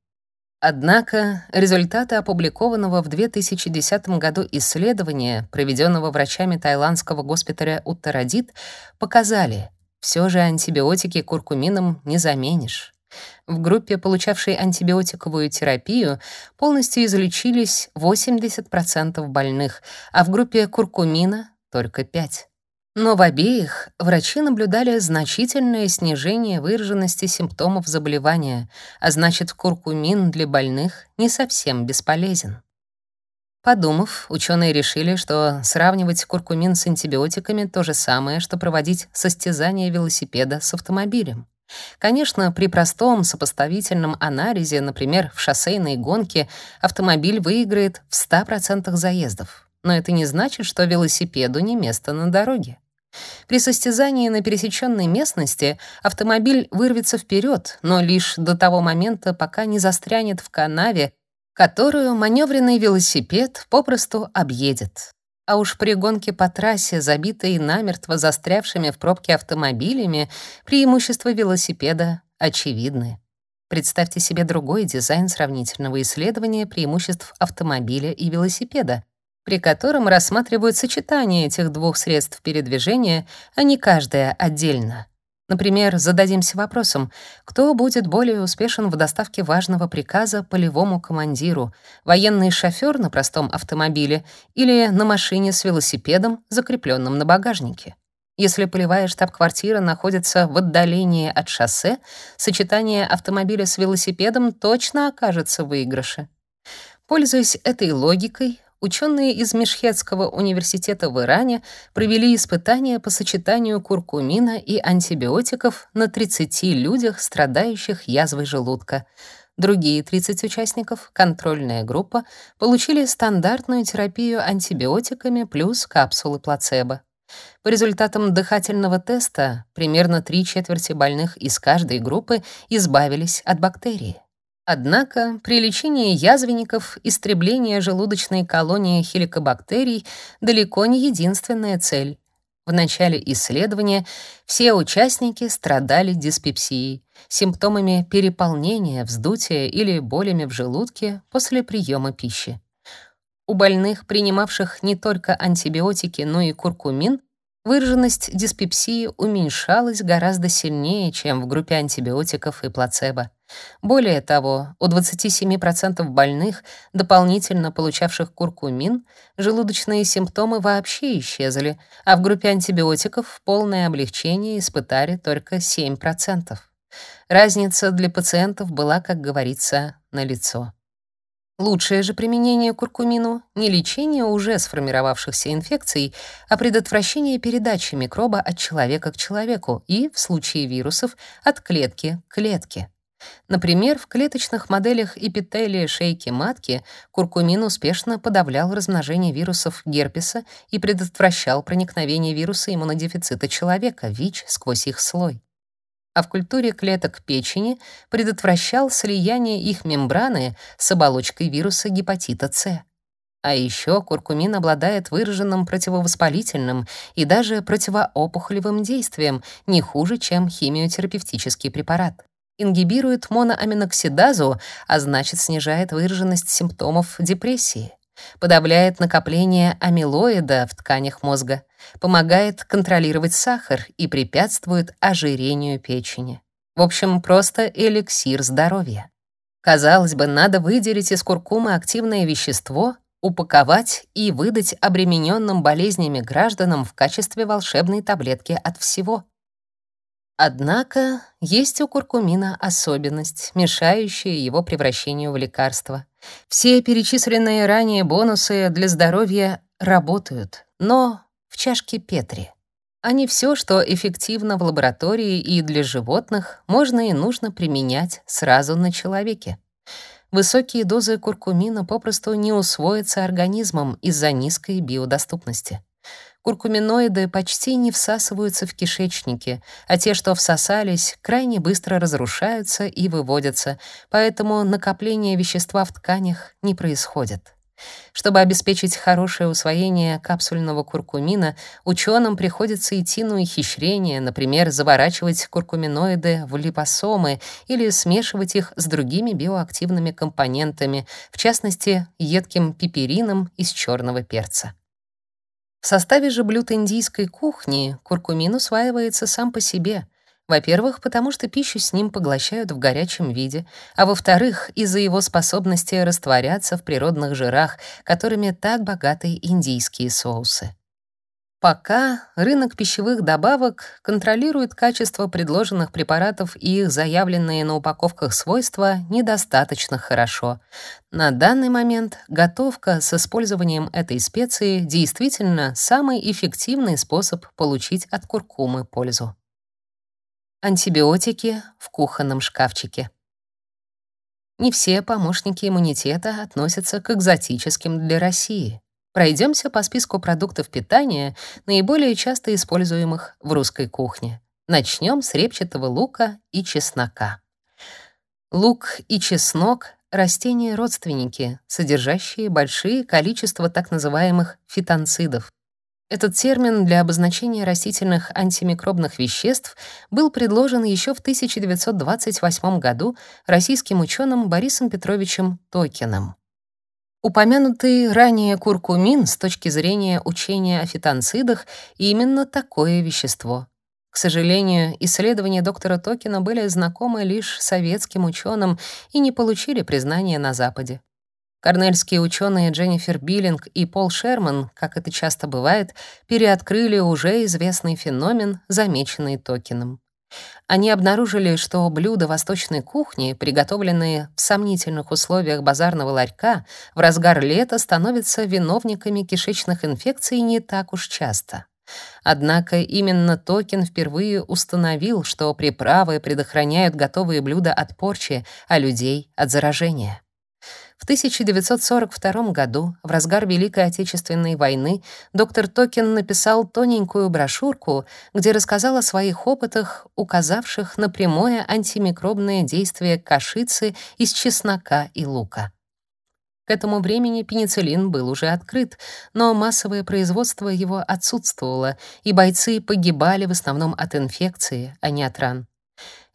Однако результаты опубликованного в 2010 году исследования, проведенного врачами тайландского госпиталя Уттарадит, показали, все же антибиотики куркумином не заменишь. В группе, получавшей антибиотиковую терапию, полностью излечились 80% больных, а в группе куркумина — только 5%. Но в обеих врачи наблюдали значительное снижение выраженности симптомов заболевания, а значит, куркумин для больных не совсем бесполезен. Подумав, ученые решили, что сравнивать куркумин с антибиотиками — то же самое, что проводить состязание велосипеда с автомобилем. Конечно, при простом сопоставительном анализе, например, в шоссейной гонке, автомобиль выиграет в 100% заездов. Но это не значит, что велосипеду не место на дороге. При состязании на пересеченной местности автомобиль вырвется вперед, но лишь до того момента, пока не застрянет в канаве, которую маневренный велосипед попросту объедет. А уж при гонке по трассе, забитой намертво застрявшими в пробке автомобилями, преимущества велосипеда очевидны. Представьте себе другой дизайн сравнительного исследования преимуществ автомобиля и велосипеда, при котором рассматривают сочетание этих двух средств передвижения, а не каждое отдельно. Например, зададимся вопросом, кто будет более успешен в доставке важного приказа полевому командиру: военный шофёр на простом автомобиле или на машине с велосипедом, закрепленным на багажнике. Если полевая штаб-квартира находится в отдалении от шоссе, сочетание автомобиля с велосипедом точно окажется в выигрыше. Пользуясь этой логикой, ученые из Мешхетского университета в Иране провели испытания по сочетанию куркумина и антибиотиков на 30 людях, страдающих язвой желудка. Другие 30 участников, контрольная группа, получили стандартную терапию антибиотиками плюс капсулы плацебо. По результатам дыхательного теста примерно три четверти больных из каждой группы избавились от бактерии. Однако при лечении язвенников истребление желудочной колонии хеликобактерий далеко не единственная цель. В начале исследования все участники страдали диспепсией, симптомами переполнения, вздутия или болями в желудке после приема пищи. У больных, принимавших не только антибиотики, но и куркумин, выраженность диспепсии уменьшалась гораздо сильнее, чем в группе антибиотиков и плацебо. Более того, у 27% больных, дополнительно получавших куркумин, желудочные симптомы вообще исчезли, а в группе антибиотиков полное облегчение испытали только 7%. Разница для пациентов была, как говорится, налицо. Лучшее же применение куркумину — не лечение уже сформировавшихся инфекций, а предотвращение передачи микроба от человека к человеку и, в случае вирусов, от клетки к клетке. Например, в клеточных моделях эпителия шейки матки куркумин успешно подавлял размножение вирусов герпеса и предотвращал проникновение вируса иммунодефицита человека, ВИЧ, сквозь их слой а в культуре клеток печени предотвращал слияние их мембраны с оболочкой вируса гепатита С. А еще куркумин обладает выраженным противовоспалительным и даже противоопухолевым действием, не хуже, чем химиотерапевтический препарат. Ингибирует моноаминоксидазу, а значит снижает выраженность симптомов депрессии. Подавляет накопление амилоида в тканях мозга, помогает контролировать сахар и препятствует ожирению печени. В общем, просто эликсир здоровья. Казалось бы, надо выделить из куркумы активное вещество, упаковать и выдать обремененным болезнями гражданам в качестве волшебной таблетки от всего. Однако есть у куркумина особенность, мешающая его превращению в лекарство. Все перечисленные ранее бонусы для здоровья работают, но в чашке Петри. А не все, что эффективно в лаборатории и для животных, можно и нужно применять сразу на человеке. Высокие дозы куркумина попросту не усвоятся организмом из-за низкой биодоступности. Куркуминоиды почти не всасываются в кишечнике, а те, что всосались, крайне быстро разрушаются и выводятся, поэтому накопление вещества в тканях не происходит. Чтобы обеспечить хорошее усвоение капсульного куркумина, ученым приходится идти на ухищрения, например, заворачивать куркуминоиды в липосомы или смешивать их с другими биоактивными компонентами, в частности, едким пиперином из черного перца. В составе же блюд индийской кухни куркумин усваивается сам по себе. Во-первых, потому что пищу с ним поглощают в горячем виде, а во-вторых, из-за его способности растворяться в природных жирах, которыми так богаты индийские соусы. Пока рынок пищевых добавок контролирует качество предложенных препаратов и их заявленные на упаковках свойства недостаточно хорошо. На данный момент готовка с использованием этой специи действительно самый эффективный способ получить от куркумы пользу. Антибиотики в кухонном шкафчике. Не все помощники иммунитета относятся к экзотическим для России. Пройдемся по списку продуктов питания, наиболее часто используемых в русской кухне. Начнем с репчатого лука и чеснока. Лук и чеснок — растения-родственники, содержащие большие количество так называемых фитонцидов. Этот термин для обозначения растительных антимикробных веществ был предложен еще в 1928 году российским ученым Борисом Петровичем Токиным. Упомянутый ранее куркумин с точки зрения учения о фитонцидах именно такое вещество. К сожалению, исследования доктора Токина были знакомы лишь советским ученым и не получили признания на Западе. Корнельские ученые Дженнифер Биллинг и Пол Шерман, как это часто бывает, переоткрыли уже известный феномен, замеченный Токином. Они обнаружили, что блюда восточной кухни, приготовленные в сомнительных условиях базарного ларька, в разгар лета становятся виновниками кишечных инфекций не так уж часто. Однако именно Токин впервые установил, что приправы предохраняют готовые блюда от порчи, а людей — от заражения. В 1942 году, в разгар Великой Отечественной войны, доктор Токин написал тоненькую брошюрку, где рассказал о своих опытах, указавших на прямое антимикробное действие кашицы из чеснока и лука. К этому времени пенициллин был уже открыт, но массовое производство его отсутствовало, и бойцы погибали в основном от инфекции, а не от ран.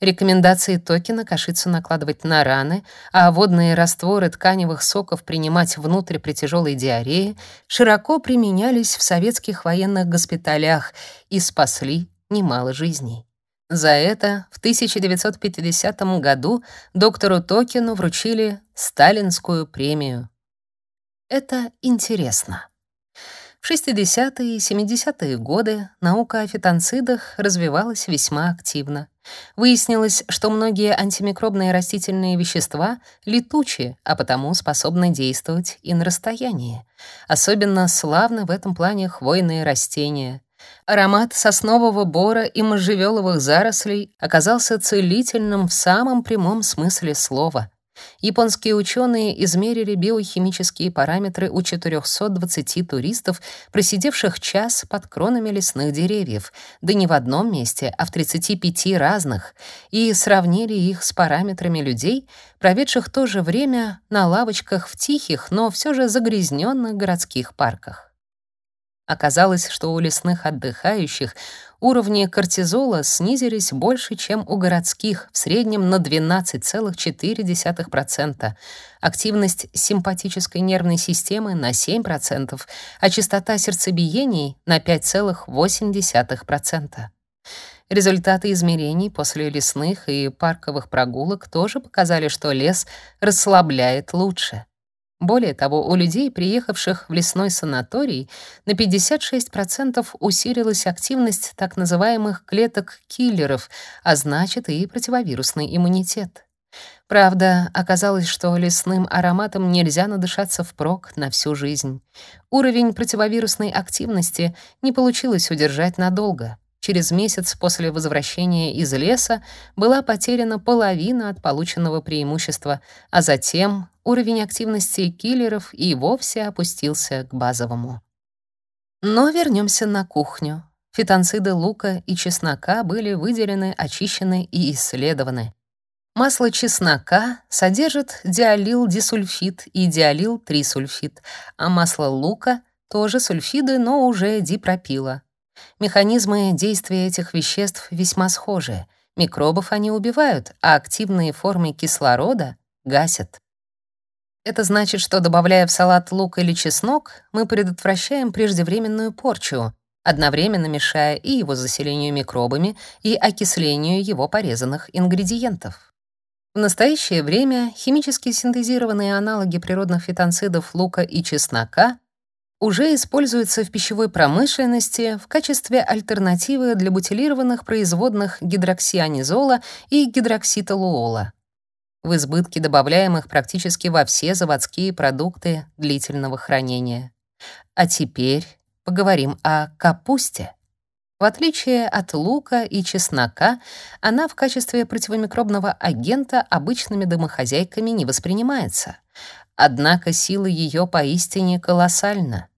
Рекомендации Токина кашицу накладывать на раны, а водные растворы тканевых соков принимать внутрь при тяжелой диарее широко применялись в советских военных госпиталях и спасли немало жизней. За это в 1950 году доктору Токину вручили Сталинскую премию. Это интересно. В 60-е и 70-е годы наука о фитонцидах развивалась весьма активно. Выяснилось, что многие антимикробные растительные вещества летучие, а потому способны действовать и на расстоянии. Особенно славны в этом плане хвойные растения. Аромат соснового бора и можжевеловых зарослей оказался целительным в самом прямом смысле слова. Японские ученые измерили биохимические параметры у 420 туристов, просидевших час под кронами лесных деревьев, да не в одном месте, а в 35 разных, и сравнили их с параметрами людей, проведших то же время на лавочках в тихих, но все же загрязненных городских парках. Оказалось, что у лесных отдыхающих уровни кортизола снизились больше, чем у городских, в среднем на 12,4%, активность симпатической нервной системы на 7%, а частота сердцебиений на 5,8%. Результаты измерений после лесных и парковых прогулок тоже показали, что лес расслабляет лучше. Более того, у людей, приехавших в лесной санаторий, на 56% усилилась активность так называемых клеток-киллеров, а значит и противовирусный иммунитет. Правда, оказалось, что лесным ароматом нельзя надышаться впрок на всю жизнь. Уровень противовирусной активности не получилось удержать надолго. Через месяц после возвращения из леса была потеряна половина от полученного преимущества, а затем уровень активности киллеров и вовсе опустился к базовому. Но вернемся на кухню. Фитонциды лука и чеснока были выделены, очищены и исследованы. Масло чеснока содержит диалил-дисульфид и диалил-трисульфид, а масло лука тоже сульфиды, но уже дипропила. Механизмы действия этих веществ весьма схожи. Микробов они убивают, а активные формы кислорода гасят. Это значит, что добавляя в салат лук или чеснок, мы предотвращаем преждевременную порчу, одновременно мешая и его заселению микробами, и окислению его порезанных ингредиентов. В настоящее время химически синтезированные аналоги природных фитонцидов лука и чеснока уже используются в пищевой промышленности в качестве альтернативы для бутилированных производных гидроксианизола и гидрокситолуола в избытке добавляемых практически во все заводские продукты длительного хранения. А теперь поговорим о капусте. В отличие от лука и чеснока, она в качестве противомикробного агента обычными домохозяйками не воспринимается. Однако сила ее поистине колоссальна.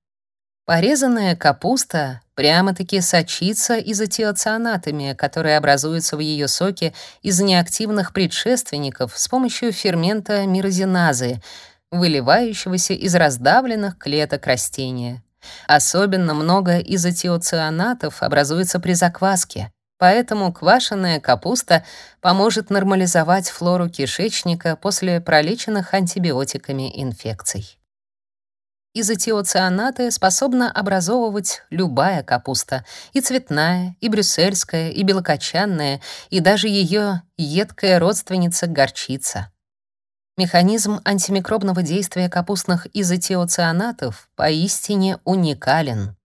Порезанная капуста прямо-таки сочится изотиоцианатами, которые образуются в ее соке из неактивных предшественников с помощью фермента мирозиназы, выливающегося из раздавленных клеток растения. Особенно много изотиоцианатов образуется при закваске, поэтому квашеная капуста поможет нормализовать флору кишечника после пролеченных антибиотиками инфекций. Изотиоцианаты способна образовывать любая капуста, и цветная, и брюссельская, и белокочанная, и даже ее едкая родственница горчица. Механизм антимикробного действия капустных изотиоцианатов поистине уникален.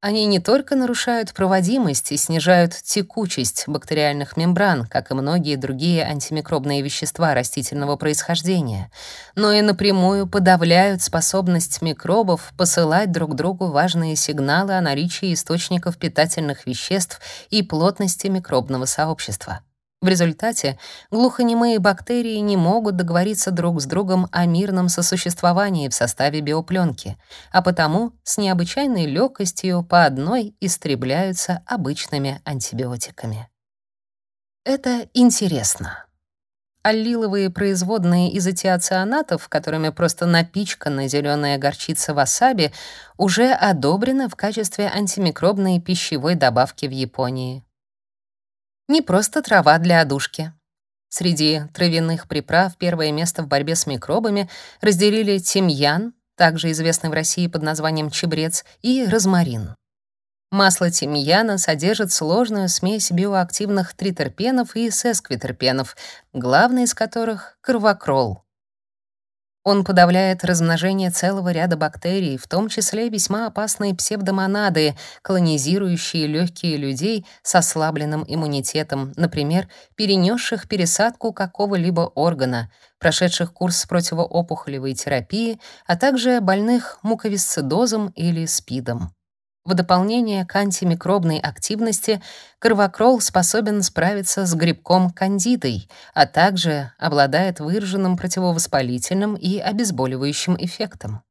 Они не только нарушают проводимость и снижают текучесть бактериальных мембран, как и многие другие антимикробные вещества растительного происхождения, но и напрямую подавляют способность микробов посылать друг другу важные сигналы о наличии источников питательных веществ и плотности микробного сообщества. В результате глухонемые бактерии не могут договориться друг с другом о мирном сосуществовании в составе биопленки, а потому с необычайной легкостью по одной истребляются обычными антибиотиками. Это интересно. Аллиловые производные из этиоцианатов, которыми просто напичкана зеленая горчица васаби, уже одобрены в качестве антимикробной пищевой добавки в Японии не просто трава для одушки. Среди травяных приправ первое место в борьбе с микробами разделили тимьян, также известный в России под названием чебрец, и розмарин. Масло тимьяна содержит сложную смесь биоактивных тритерпенов и сесквитерпенов, главный из которых — карвакрол. Он подавляет размножение целого ряда бактерий, в том числе весьма опасные псевдомонады, колонизирующие легкие людей с ослабленным иммунитетом, например, перенесших пересадку какого-либо органа, прошедших курс противоопухолевой терапии, а также больных муковисцидозом или СПИДом. В дополнение к антимикробной активности карвакрол способен справиться с грибком кандидой, а также обладает выраженным противовоспалительным и обезболивающим эффектом.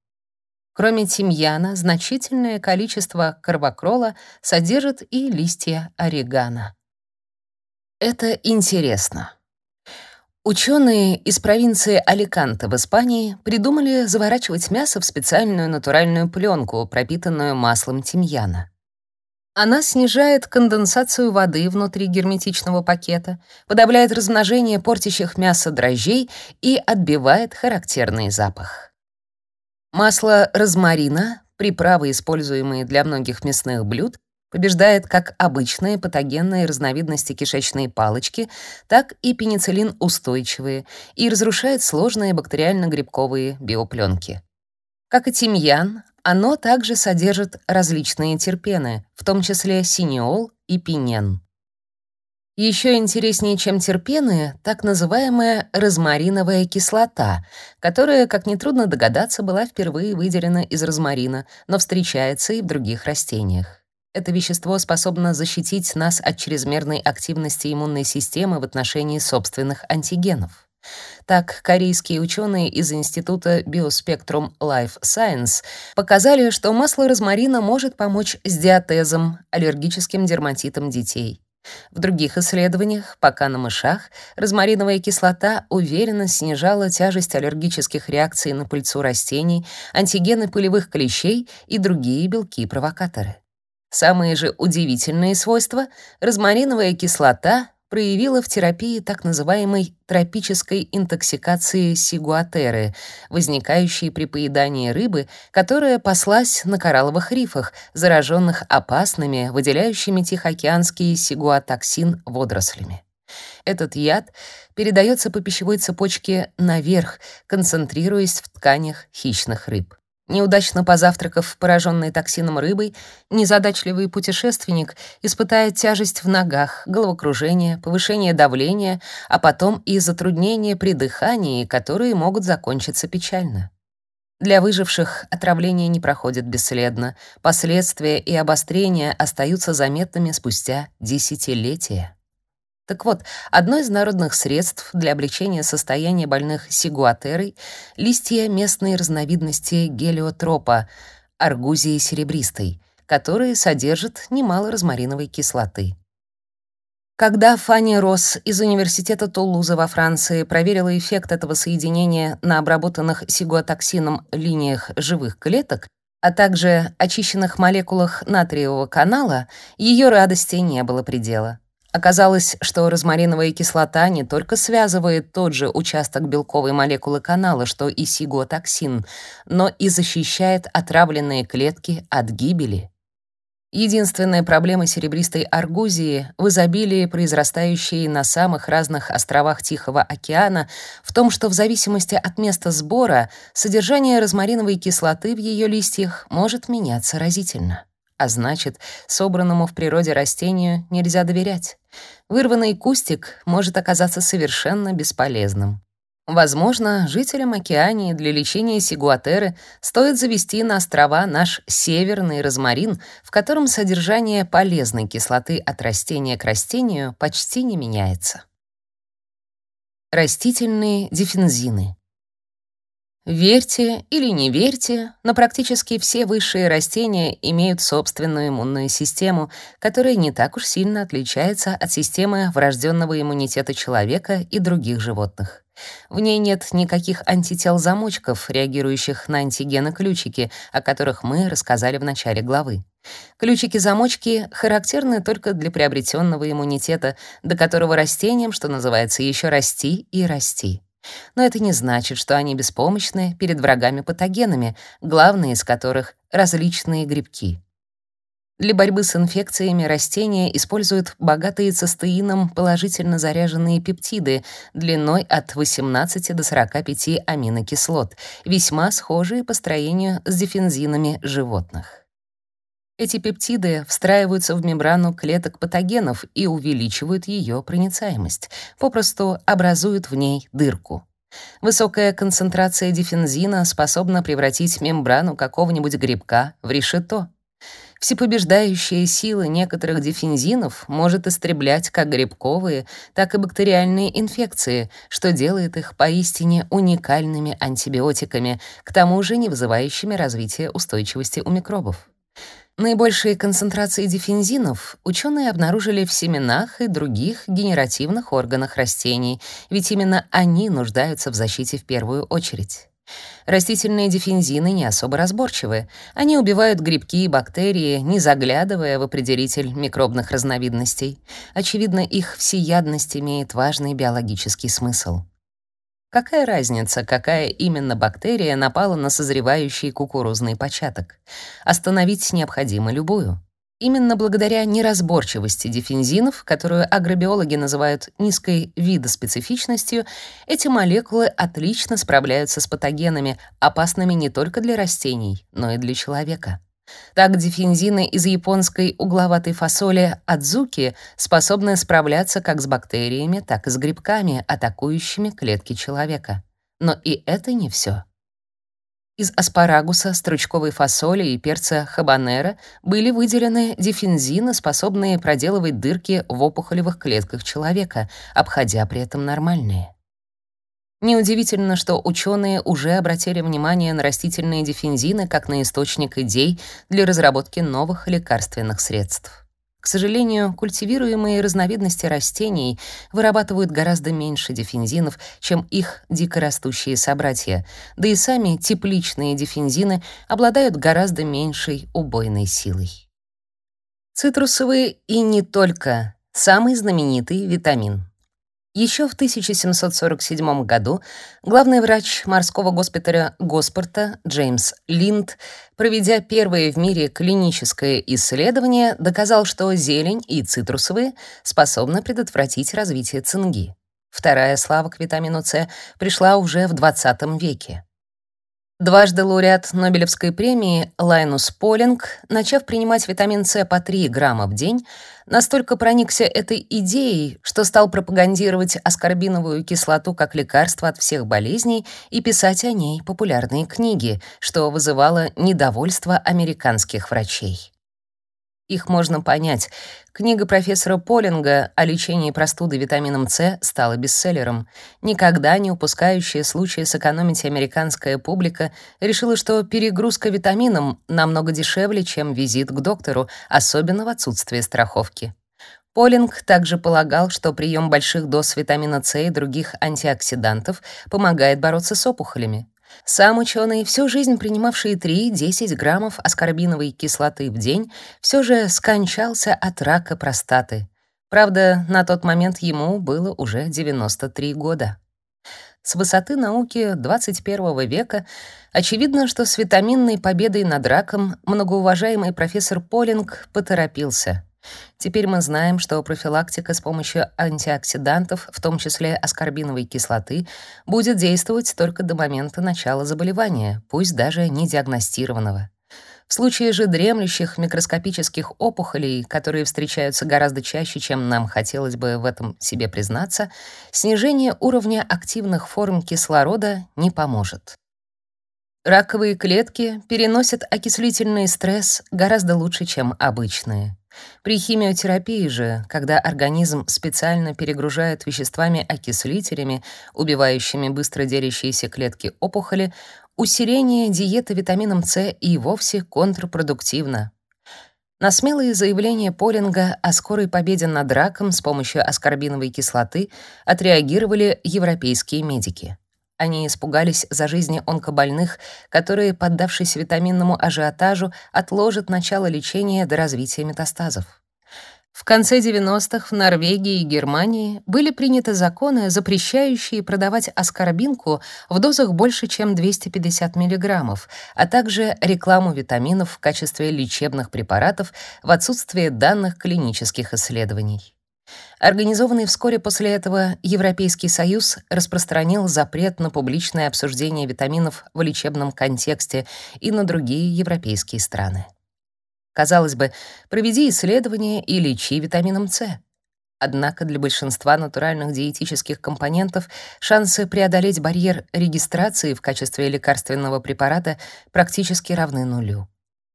Кроме тимьяна, значительное количество карвакрола содержит и листья орегано. Это интересно. Ученые из провинции Аликанте в Испании придумали заворачивать мясо в специальную натуральную пленку, пропитанную маслом тимьяна. Она снижает конденсацию воды внутри герметичного пакета, подавляет размножение портящих мясо дрожжей и отбивает характерный запах. Масло розмарина, приправы, используемые для многих мясных блюд, побеждает как обычные патогенные разновидности кишечной палочки, так и пенициллин-устойчивые и разрушает сложные бактериально-грибковые биопленки. Как и тимьян, оно также содержит различные терпены, в том числе синеол и пинен. Еще интереснее, чем терпены, так называемая розмариновая кислота, которая, как нетрудно догадаться, была впервые выделена из розмарина, но встречается и в других растениях. Это вещество способно защитить нас от чрезмерной активности иммунной системы в отношении собственных антигенов. Так, корейские ученые из Института Biospectrum Life Science показали, что масло розмарина может помочь с диатезом, аллергическим дерматитом детей. В других исследованиях, пока на мышах, розмариновая кислота уверенно снижала тяжесть аллергических реакций на пыльцу растений, антигены пылевых клещей и другие белки-провокаторы. Самые же удивительные свойства розмариновая кислота проявила в терапии так называемой тропической интоксикации сигуатеры, возникающей при поедании рыбы, которая паслась на коралловых рифах, зараженных опасными, выделяющими тихоокеанский сигуатоксин водорослями. Этот яд передается по пищевой цепочке наверх, концентрируясь в тканях хищных рыб. Неудачно позавтракав пораженной токсином рыбой, незадачливый путешественник испытает тяжесть в ногах, головокружение, повышение давления, а потом и затруднения при дыхании, которые могут закончиться печально. Для выживших отравление не проходит бесследно, последствия и обострения остаются заметными спустя десятилетия. Так вот, одно из народных средств для облегчения состояния больных сигуатерой — листья местной разновидности гелиотропа, аргузии серебристой, которые содержат немало розмариновой кислоты. Когда Фанни Росс из Университета Тулуза во Франции проверила эффект этого соединения на обработанных сигуатоксином линиях живых клеток, а также очищенных молекулах натриевого канала, ее радости не было предела. Оказалось, что розмариновая кислота не только связывает тот же участок белковой молекулы канала, что и сиготоксин, но и защищает отравленные клетки от гибели. Единственная проблема серебристой аргузии в изобилии, произрастающей на самых разных островах Тихого океана, в том, что в зависимости от места сбора содержание розмариновой кислоты в ее листьях может меняться разительно. А значит, собранному в природе растению нельзя доверять. Вырванный кустик может оказаться совершенно бесполезным. Возможно, жителям Океании для лечения сигуатеры стоит завести на острова наш северный розмарин, в котором содержание полезной кислоты от растения к растению почти не меняется. Растительные дифензины. Верьте или не верьте, но практически все высшие растения имеют собственную иммунную систему, которая не так уж сильно отличается от системы врожденного иммунитета человека и других животных. В ней нет никаких антител-замочков, реагирующих на антигены-ключики, о которых мы рассказали в начале главы. Ключики-замочки характерны только для приобретенного иммунитета, до которого растениям, что называется, еще расти и расти. Но это не значит, что они беспомощны перед врагами-патогенами, главные из которых — различные грибки. Для борьбы с инфекциями растения используют богатые цистеином положительно заряженные пептиды длиной от 18 до 45 аминокислот, весьма схожие по строению с дифензинами животных. Эти пептиды встраиваются в мембрану клеток патогенов и увеличивают ее проницаемость, попросту образуют в ней дырку. Высокая концентрация дифензина способна превратить мембрану какого-нибудь грибка в решето. Всепобеждающая сила некоторых дефензинов может истреблять как грибковые, так и бактериальные инфекции, что делает их поистине уникальными антибиотиками, к тому же не вызывающими развития устойчивости у микробов. Наибольшие концентрации дифензинов ученые обнаружили в семенах и других генеративных органах растений, ведь именно они нуждаются в защите в первую очередь. Растительные дифензины не особо разборчивы. Они убивают грибки и бактерии, не заглядывая в определитель микробных разновидностей. Очевидно, их всеядность имеет важный биологический смысл. Какая разница, какая именно бактерия напала на созревающий кукурузный початок? Остановить необходимо любую. Именно благодаря неразборчивости дифензинов, которую агробиологи называют низкой видоспецифичностью, эти молекулы отлично справляются с патогенами, опасными не только для растений, но и для человека. Так дифензины из японской угловатой фасоли адзуки способны справляться как с бактериями, так и с грибками, атакующими клетки человека. Но и это не все. Из аспарагуса, стручковой фасоли и перца хабанера были выделены дифензины, способные проделывать дырки в опухолевых клетках человека, обходя при этом нормальные. Неудивительно, что ученые уже обратили внимание на растительные дифензины как на источник идей для разработки новых лекарственных средств. К сожалению, культивируемые разновидности растений вырабатывают гораздо меньше дифензинов, чем их дикорастущие собратья, да и сами тепличные дифензины обладают гораздо меньшей убойной силой. Цитрусовые и не только самый знаменитый витамин. Еще в 1747 году главный врач морского госпиталя Госпорта Джеймс Линд, проведя первое в мире клиническое исследование, доказал, что зелень и цитрусовые способны предотвратить развитие цинги. Вторая слава к витамину С пришла уже в 20 веке. Дважды лауреат Нобелевской премии Лайнус Полинг, начав принимать витамин С по 3 грамма в день, настолько проникся этой идеей, что стал пропагандировать аскорбиновую кислоту как лекарство от всех болезней и писать о ней популярные книги, что вызывало недовольство американских врачей. Их можно понять. Книга профессора Полинга о лечении простуды витамином С стала бестселлером. Никогда не упускающая случая сэкономить американская публика решила, что перегрузка витамином намного дешевле, чем визит к доктору, особенно в отсутствие страховки. Полинг также полагал, что прием больших доз витамина С и других антиоксидантов помогает бороться с опухолями. Сам ученый, всю жизнь принимавший 3-10 граммов аскорбиновой кислоты в день, все же скончался от рака простаты. Правда, на тот момент ему было уже 93 года. С высоты науки 21 века очевидно, что с витаминной победой над раком многоуважаемый профессор Полинг поторопился. Теперь мы знаем, что профилактика с помощью антиоксидантов, в том числе аскорбиновой кислоты, будет действовать только до момента начала заболевания, пусть даже не диагностированного. В случае же дремлющих микроскопических опухолей, которые встречаются гораздо чаще, чем нам хотелось бы в этом себе признаться, снижение уровня активных форм кислорода не поможет. Раковые клетки переносят окислительный стресс гораздо лучше, чем обычные. При химиотерапии же, когда организм специально перегружает веществами-окислителями, убивающими быстро делящиеся клетки опухоли, усиление диеты витамином С и вовсе контрпродуктивно. На смелые заявления Полинга о скорой победе над раком с помощью аскорбиновой кислоты отреагировали европейские медики. Они испугались за жизни онкобольных, которые, поддавшись витаминному ажиотажу, отложат начало лечения до развития метастазов. В конце 90-х в Норвегии и Германии были приняты законы, запрещающие продавать аскорбинку в дозах больше, чем 250 мг, а также рекламу витаминов в качестве лечебных препаратов в отсутствие данных клинических исследований. Организованный вскоре после этого Европейский Союз распространил запрет на публичное обсуждение витаминов в лечебном контексте и на другие европейские страны. Казалось бы, проведи исследование и лечи витамином С. Однако для большинства натуральных диетических компонентов шансы преодолеть барьер регистрации в качестве лекарственного препарата практически равны нулю.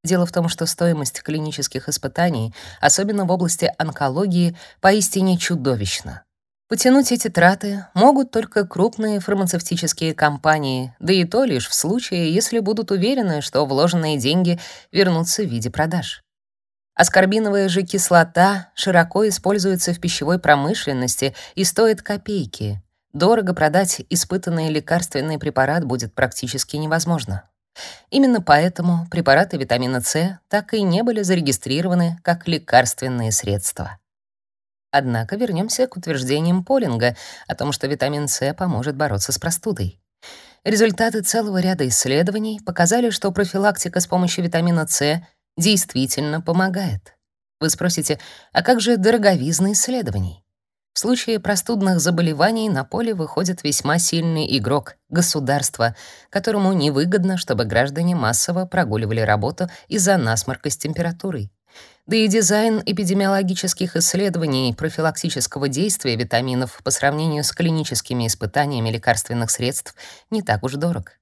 Дело в том, что стоимость клинических испытаний, особенно в области онкологии, поистине чудовищна. Потянуть эти траты могут только крупные фармацевтические компании, да и то лишь в случае, если будут уверены, что вложенные деньги вернутся в виде продаж. Аскорбиновая же кислота широко используется в пищевой промышленности и стоит копейки. Дорого продать испытанный лекарственный препарат будет практически невозможно. Именно поэтому препараты витамина С так и не были зарегистрированы как лекарственные средства. Однако вернемся к утверждениям Полинга о том, что витамин С поможет бороться с простудой. Результаты целого ряда исследований показали, что профилактика с помощью витамина С действительно помогает. Вы спросите, а как же дороговизна исследований? В случае простудных заболеваний на поле выходит весьма сильный игрок — государство, которому невыгодно, чтобы граждане массово прогуливали работу из-за насморка с температурой. Да и дизайн эпидемиологических исследований профилактического действия витаминов по сравнению с клиническими испытаниями лекарственных средств не так уж дорог.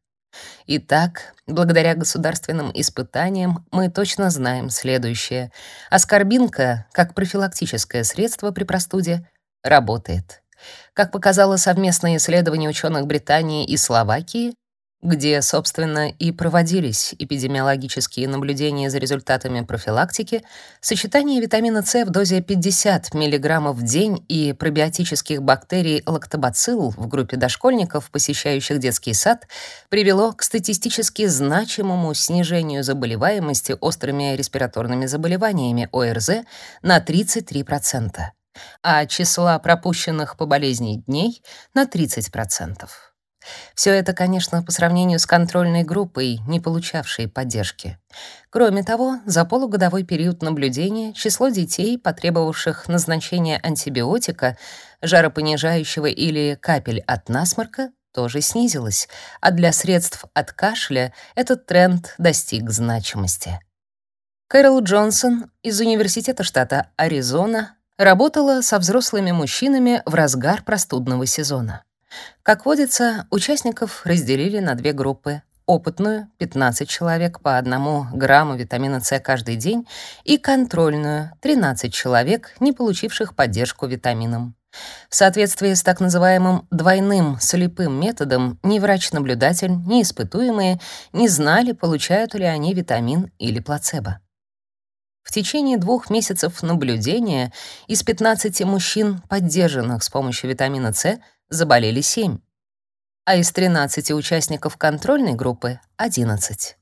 Итак, благодаря государственным испытаниям мы точно знаем следующее. Аскорбинка, как профилактическое средство при простуде, работает. Как показало совместное исследование ученых Британии и Словакии, где, собственно, и проводились эпидемиологические наблюдения за результатами профилактики, сочетание витамина С в дозе 50 мг в день и пробиотических бактерий лактобацилл в группе дошкольников, посещающих детский сад, привело к статистически значимому снижению заболеваемости острыми респираторными заболеваниями ОРЗ на 33%, а числа пропущенных по болезни дней — на 30%. Все это, конечно, по сравнению с контрольной группой, не получавшей поддержки. Кроме того, за полугодовой период наблюдения число детей, потребовавших назначения антибиотика, жаропонижающего или капель от насморка, тоже снизилось, а для средств от кашля этот тренд достиг значимости. Кэрол Джонсон из Университета штата Аризона работала со взрослыми мужчинами в разгар простудного сезона. Как водится, участников разделили на две группы. Опытную — 15 человек по одному грамму витамина С каждый день, и контрольную — 13 человек, не получивших поддержку витамином. В соответствии с так называемым двойным слепым методом ни врач-наблюдатель, ни испытуемые не знали, получают ли они витамин или плацебо. В течение двух месяцев наблюдения из 15 мужчин, поддержанных с помощью витамина С, заболели 7, а из 13 участников контрольной группы — 11.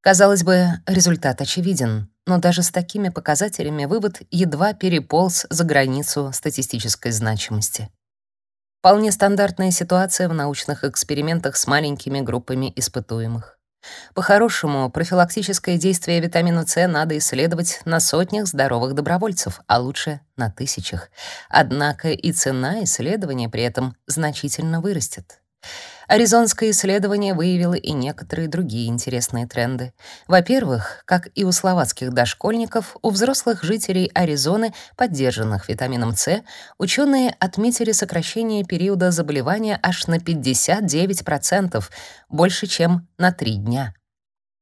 Казалось бы, результат очевиден, но даже с такими показателями вывод едва переполз за границу статистической значимости. Вполне стандартная ситуация в научных экспериментах с маленькими группами испытуемых. По-хорошему, профилактическое действие витамина С надо исследовать на сотнях здоровых добровольцев, а лучше на тысячах. Однако и цена исследования при этом значительно вырастет. Аризонское исследование выявило и некоторые другие интересные тренды. Во-первых, как и у словацких дошкольников, у взрослых жителей Аризоны, поддержанных витамином С, ученые отметили сокращение периода заболевания аж на 59%, больше, чем на 3 дня.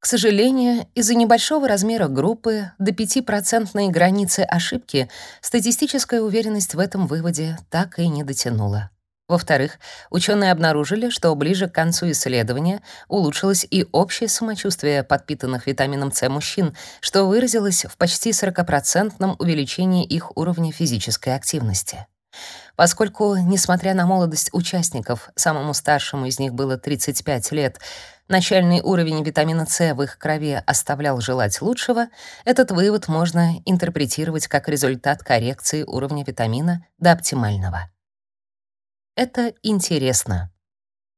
К сожалению, из-за небольшого размера группы до 5% границы ошибки статистическая уверенность в этом выводе так и не дотянула. Во-вторых, ученые обнаружили, что ближе к концу исследования улучшилось и общее самочувствие подпитанных витамином С мужчин, что выразилось в почти 40% увеличении их уровня физической активности. Поскольку, несмотря на молодость участников, самому старшему из них было 35 лет, начальный уровень витамина С в их крови оставлял желать лучшего, этот вывод можно интерпретировать как результат коррекции уровня витамина до оптимального. Это интересно.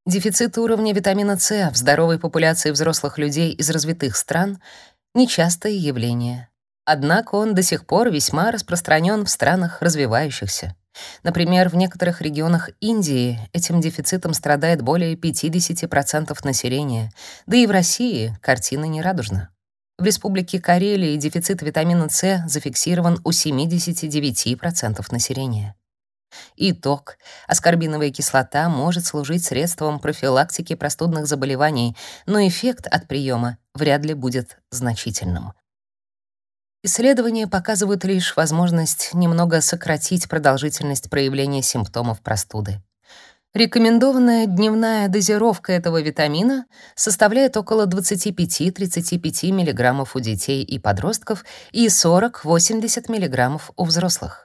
Дефицит уровня витамина С в здоровой популяции взрослых людей из развитых стран — нечастое явление. Однако он до сих пор весьма распространен в странах развивающихся. Например, в некоторых регионах Индии этим дефицитом страдает более 50% населения, да и в России картина нерадужна. В Республике Карелия дефицит витамина С зафиксирован у 79% населения. Итог. Аскорбиновая кислота может служить средством профилактики простудных заболеваний, но эффект от приема вряд ли будет значительным. Исследования показывают лишь возможность немного сократить продолжительность проявления симптомов простуды. Рекомендованная дневная дозировка этого витамина составляет около 25-35 мг у детей и подростков и 40-80 мг у взрослых.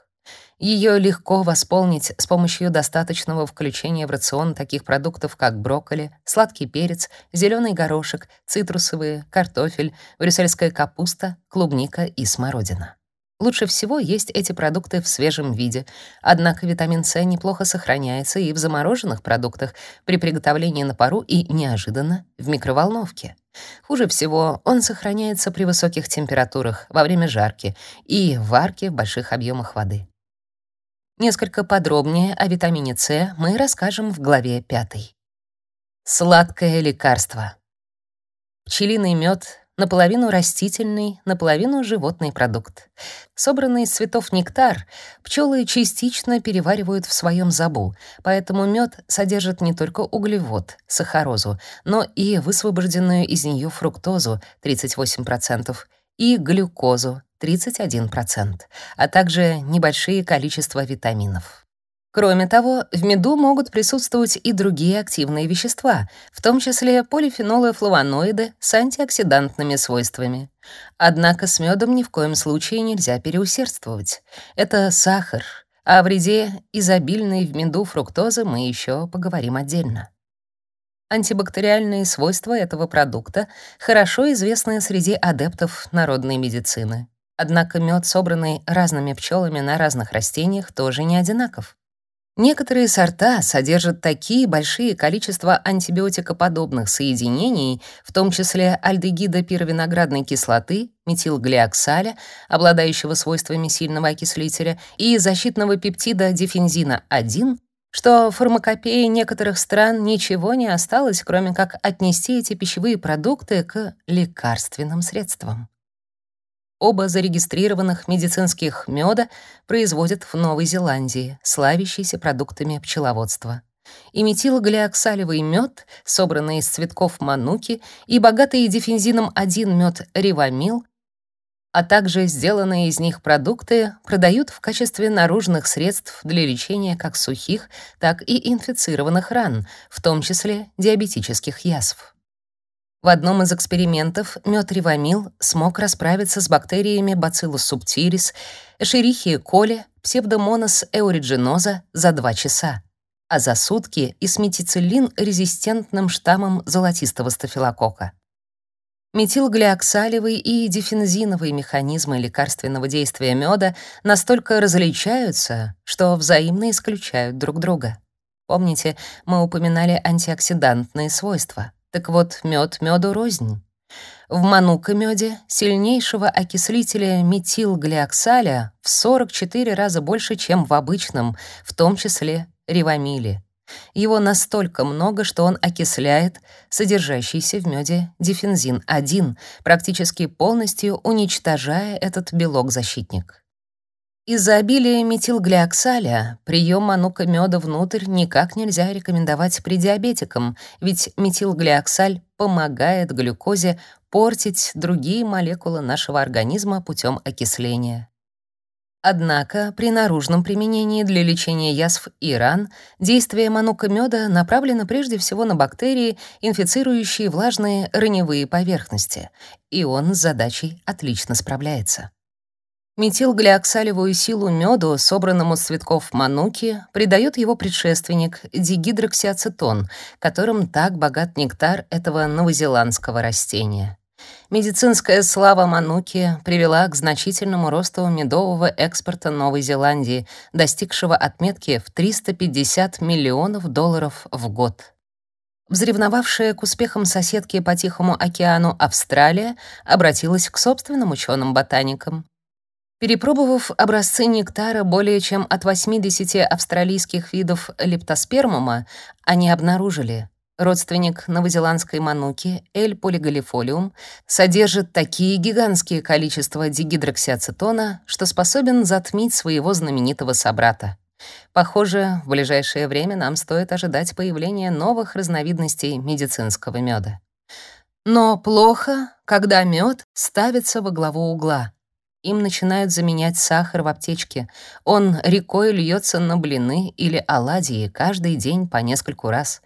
Ее легко восполнить с помощью достаточного включения в рацион таких продуктов, как брокколи, сладкий перец, зеленый горошек, цитрусовые, картофель, брюссельская капуста, клубника и смородина. Лучше всего есть эти продукты в свежем виде, однако витамин С неплохо сохраняется и в замороженных продуктах при приготовлении на пару и, неожиданно, в микроволновке. Хуже всего он сохраняется при высоких температурах во время жарки и варки в больших объемах воды. Несколько подробнее о витамине С мы расскажем в главе 5. Сладкое лекарство. Пчелиный мед наполовину растительный, наполовину животный продукт. Собранный из цветов нектар пчелы частично переваривают в своем забу, поэтому мед содержит не только углевод, сахарозу, но и высвобожденную из нее фруктозу 38% и глюкозу 31%, а также небольшие количества витаминов. Кроме того, в меду могут присутствовать и другие активные вещества, в том числе полифенолы флавоноиды с антиоксидантными свойствами. Однако с медом ни в коем случае нельзя переусердствовать. Это сахар, а о вреде изобильной в меду фруктозы мы еще поговорим отдельно. Антибактериальные свойства этого продукта хорошо известны среди адептов народной медицины. Однако мед, собранный разными пчелами на разных растениях, тоже не одинаков. Некоторые сорта содержат такие большие количества антибиотикоподобных соединений, в том числе альдегида пировиноградной кислоты, метилглиоксаля, обладающего свойствами сильного окислителя, и защитного пептида дифензина-1, что в фармакопее некоторых стран ничего не осталось, кроме как отнести эти пищевые продукты к лекарственным средствам. Оба зарегистрированных медицинских меда производят в Новой Зеландии, славящейся продуктами пчеловодства. И метилглиоксалевый мед, собранный из цветков мануки, и богатый дифензином 1 мед ревамил, а также сделанные из них продукты продают в качестве наружных средств для лечения как сухих, так и инфицированных ран, в том числе диабетических язв. В одном из экспериментов мед ревамил смог расправиться с бактериями Bacillus subtilis, Escherichia coli, Pseudomonas aeruginosa за 2 часа, а за сутки и с метициллин-резистентным штаммом золотистого стафилококка. Метилглиоксалевый и дифензиновый механизмы лекарственного действия меда настолько различаются, что взаимно исключают друг друга. Помните, мы упоминали антиоксидантные свойства. Так вот, мед меду рознь. В манука-меде сильнейшего окислителя метилглиоксаля в 44 раза больше, чем в обычном, в том числе ревамиле. Его настолько много, что он окисляет содержащийся в меде дифензин-1, практически полностью уничтожая этот белок-защитник. Из-за обилия метилглиоксаля прием манука меда внутрь никак нельзя рекомендовать при диабетикам, ведь метилглиоксаль помогает глюкозе портить другие молекулы нашего организма путем окисления. Однако при наружном применении для лечения язв и ран действие манука меда направлено прежде всего на бактерии, инфицирующие влажные раневые поверхности, и он с задачей отлично справляется. Метилглиоксалевую силу меду, собранному с цветков мануки, придает его предшественник дигидроксиацетон, которым так богат нектар этого новозеландского растения. Медицинская слава мануки привела к значительному росту медового экспорта Новой Зеландии, достигшего отметки в 350 миллионов долларов в год. Взревновавшая к успехам соседки по Тихому океану Австралия обратилась к собственным ученым-ботаникам. Перепробовав образцы нектара более чем от 80 австралийских видов лептоспермума, они обнаружили, родственник новозеландской мануки L. polygalifolium содержит такие гигантские количества дигидроксиацетона, что способен затмить своего знаменитого собрата. Похоже, в ближайшее время нам стоит ожидать появления новых разновидностей медицинского меда. Но плохо, когда мед ставится во главу угла — им начинают заменять сахар в аптечке. Он рекой льется на блины или оладьи каждый день по нескольку раз.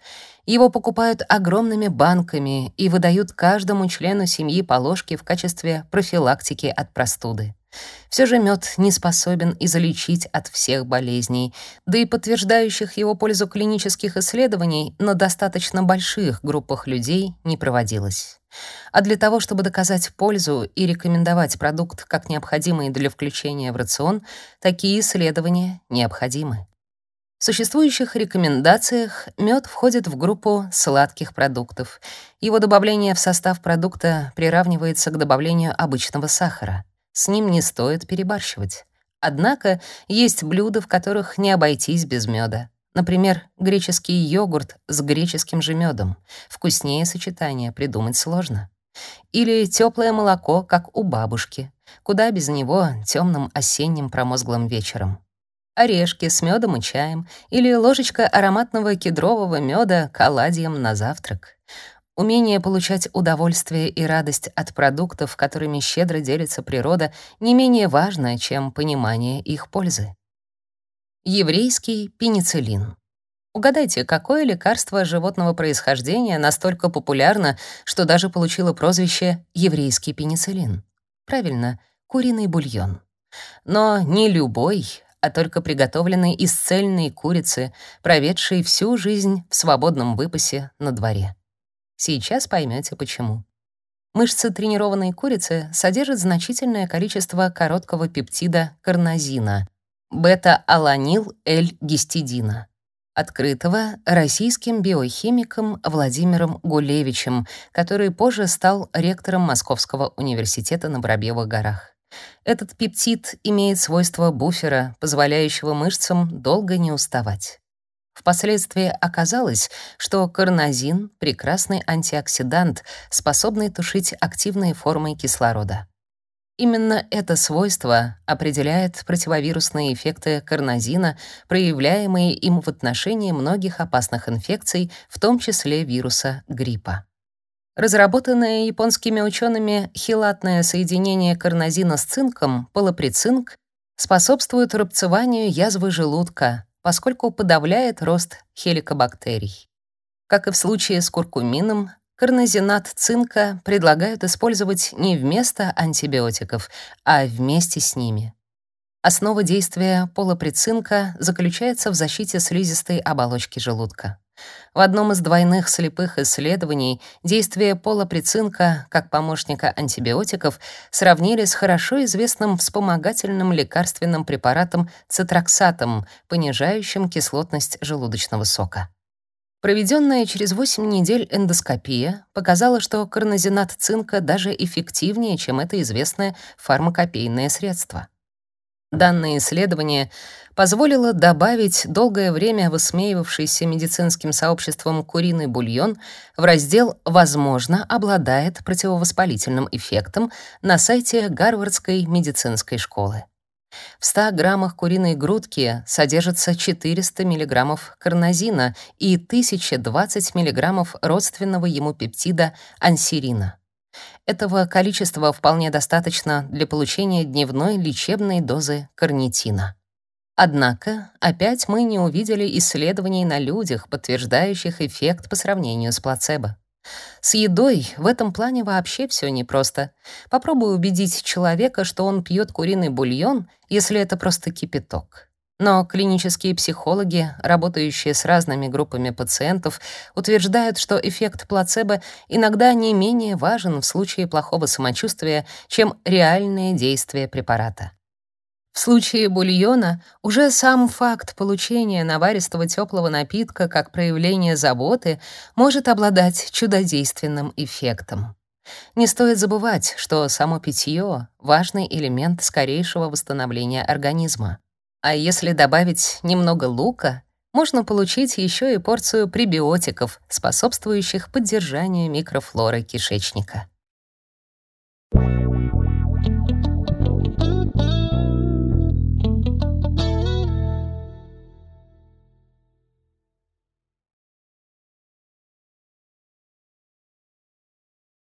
Его покупают огромными банками и выдают каждому члену семьи по ложке в качестве профилактики от простуды. Все же мед не способен излечить от всех болезней, да и подтверждающих его пользу клинических исследований на достаточно больших группах людей не проводилось. А для того, чтобы доказать пользу и рекомендовать продукт как необходимый для включения в рацион, такие исследования необходимы. В существующих рекомендациях мед входит в группу сладких продуктов. Его добавление в состав продукта приравнивается к добавлению обычного сахара. С ним не стоит перебарщивать. Однако есть блюда, в которых не обойтись без меда. Например, греческий йогурт с греческим же медом. Вкуснее сочетание придумать сложно. Или теплое молоко, как у бабушки. Куда без него темным осенним промозглым вечером. Орешки с медом и чаем или ложечка ароматного кедрового меда к оладьям на завтрак. Умение получать удовольствие и радость от продуктов, которыми щедро делится природа, не менее важно, чем понимание их пользы. Еврейский пенициллин. Угадайте, какое лекарство животного происхождения настолько популярно, что даже получило прозвище еврейский пенициллин? Правильно, куриный бульон. Но не любой, а только приготовленный из цельной курицы, проведшей всю жизнь в свободном выпасе на дворе. Сейчас поймете почему. Мышцы тренированной курицы содержат значительное количество короткого пептида карнозина, бета-аланил-Л-гистидина, открытого российским биохимиком Владимиром Гулевичем, который позже стал ректором Московского университета на Воробьевых горах. Этот пептид имеет свойство буфера, позволяющего мышцам долго не уставать. Впоследствии оказалось, что карнозин — прекрасный антиоксидант, способный тушить активные формы кислорода. Именно это свойство определяет противовирусные эффекты карнозина, проявляемые им в отношении многих опасных инфекций, в том числе вируса гриппа. Разработанное японскими учеными хилатное соединение карнозина с цинком, полоприцинк, способствует рубцеванию язвы желудка, поскольку подавляет рост хеликобактерий. Как и в случае с куркумином, Карнозинат цинка предлагают использовать не вместо антибиотиков, а вместе с ними. Основа действия полуприцинка заключается в защите слизистой оболочки желудка. В одном из двойных слепых исследований действие полуприцинка как помощника антибиотиков сравнили с хорошо известным вспомогательным лекарственным препаратом цитроксатом, понижающим кислотность желудочного сока. Проведенная через 8 недель эндоскопия показала, что карнозинат цинка даже эффективнее, чем это известное фармакопейное средство. Данное исследование позволило добавить долгое время высмеивавшийся медицинским сообществом куриный бульон в раздел «Возможно, обладает противовоспалительным эффектом» на сайте Гарвардской медицинской школы. В 100 граммах куриной грудки содержится 400 миллиграммов карнозина и 1020 миллиграммов родственного ему пептида ансерина. Этого количества вполне достаточно для получения дневной лечебной дозы карнитина. Однако, опять мы не увидели исследований на людях, подтверждающих эффект по сравнению с плацебо. С едой в этом плане вообще все непросто. Попробуй убедить человека, что он пьет куриный бульон, если это просто кипяток. Но клинические психологи, работающие с разными группами пациентов, утверждают, что эффект плацебо иногда не менее важен в случае плохого самочувствия, чем реальные действия препарата. В случае бульона уже сам факт получения наваристого теплого напитка как проявление заботы может обладать чудодейственным эффектом. Не стоит забывать, что само питье — важный элемент скорейшего восстановления организма. А если добавить немного лука, можно получить еще и порцию пребиотиков, способствующих поддержанию микрофлоры кишечника.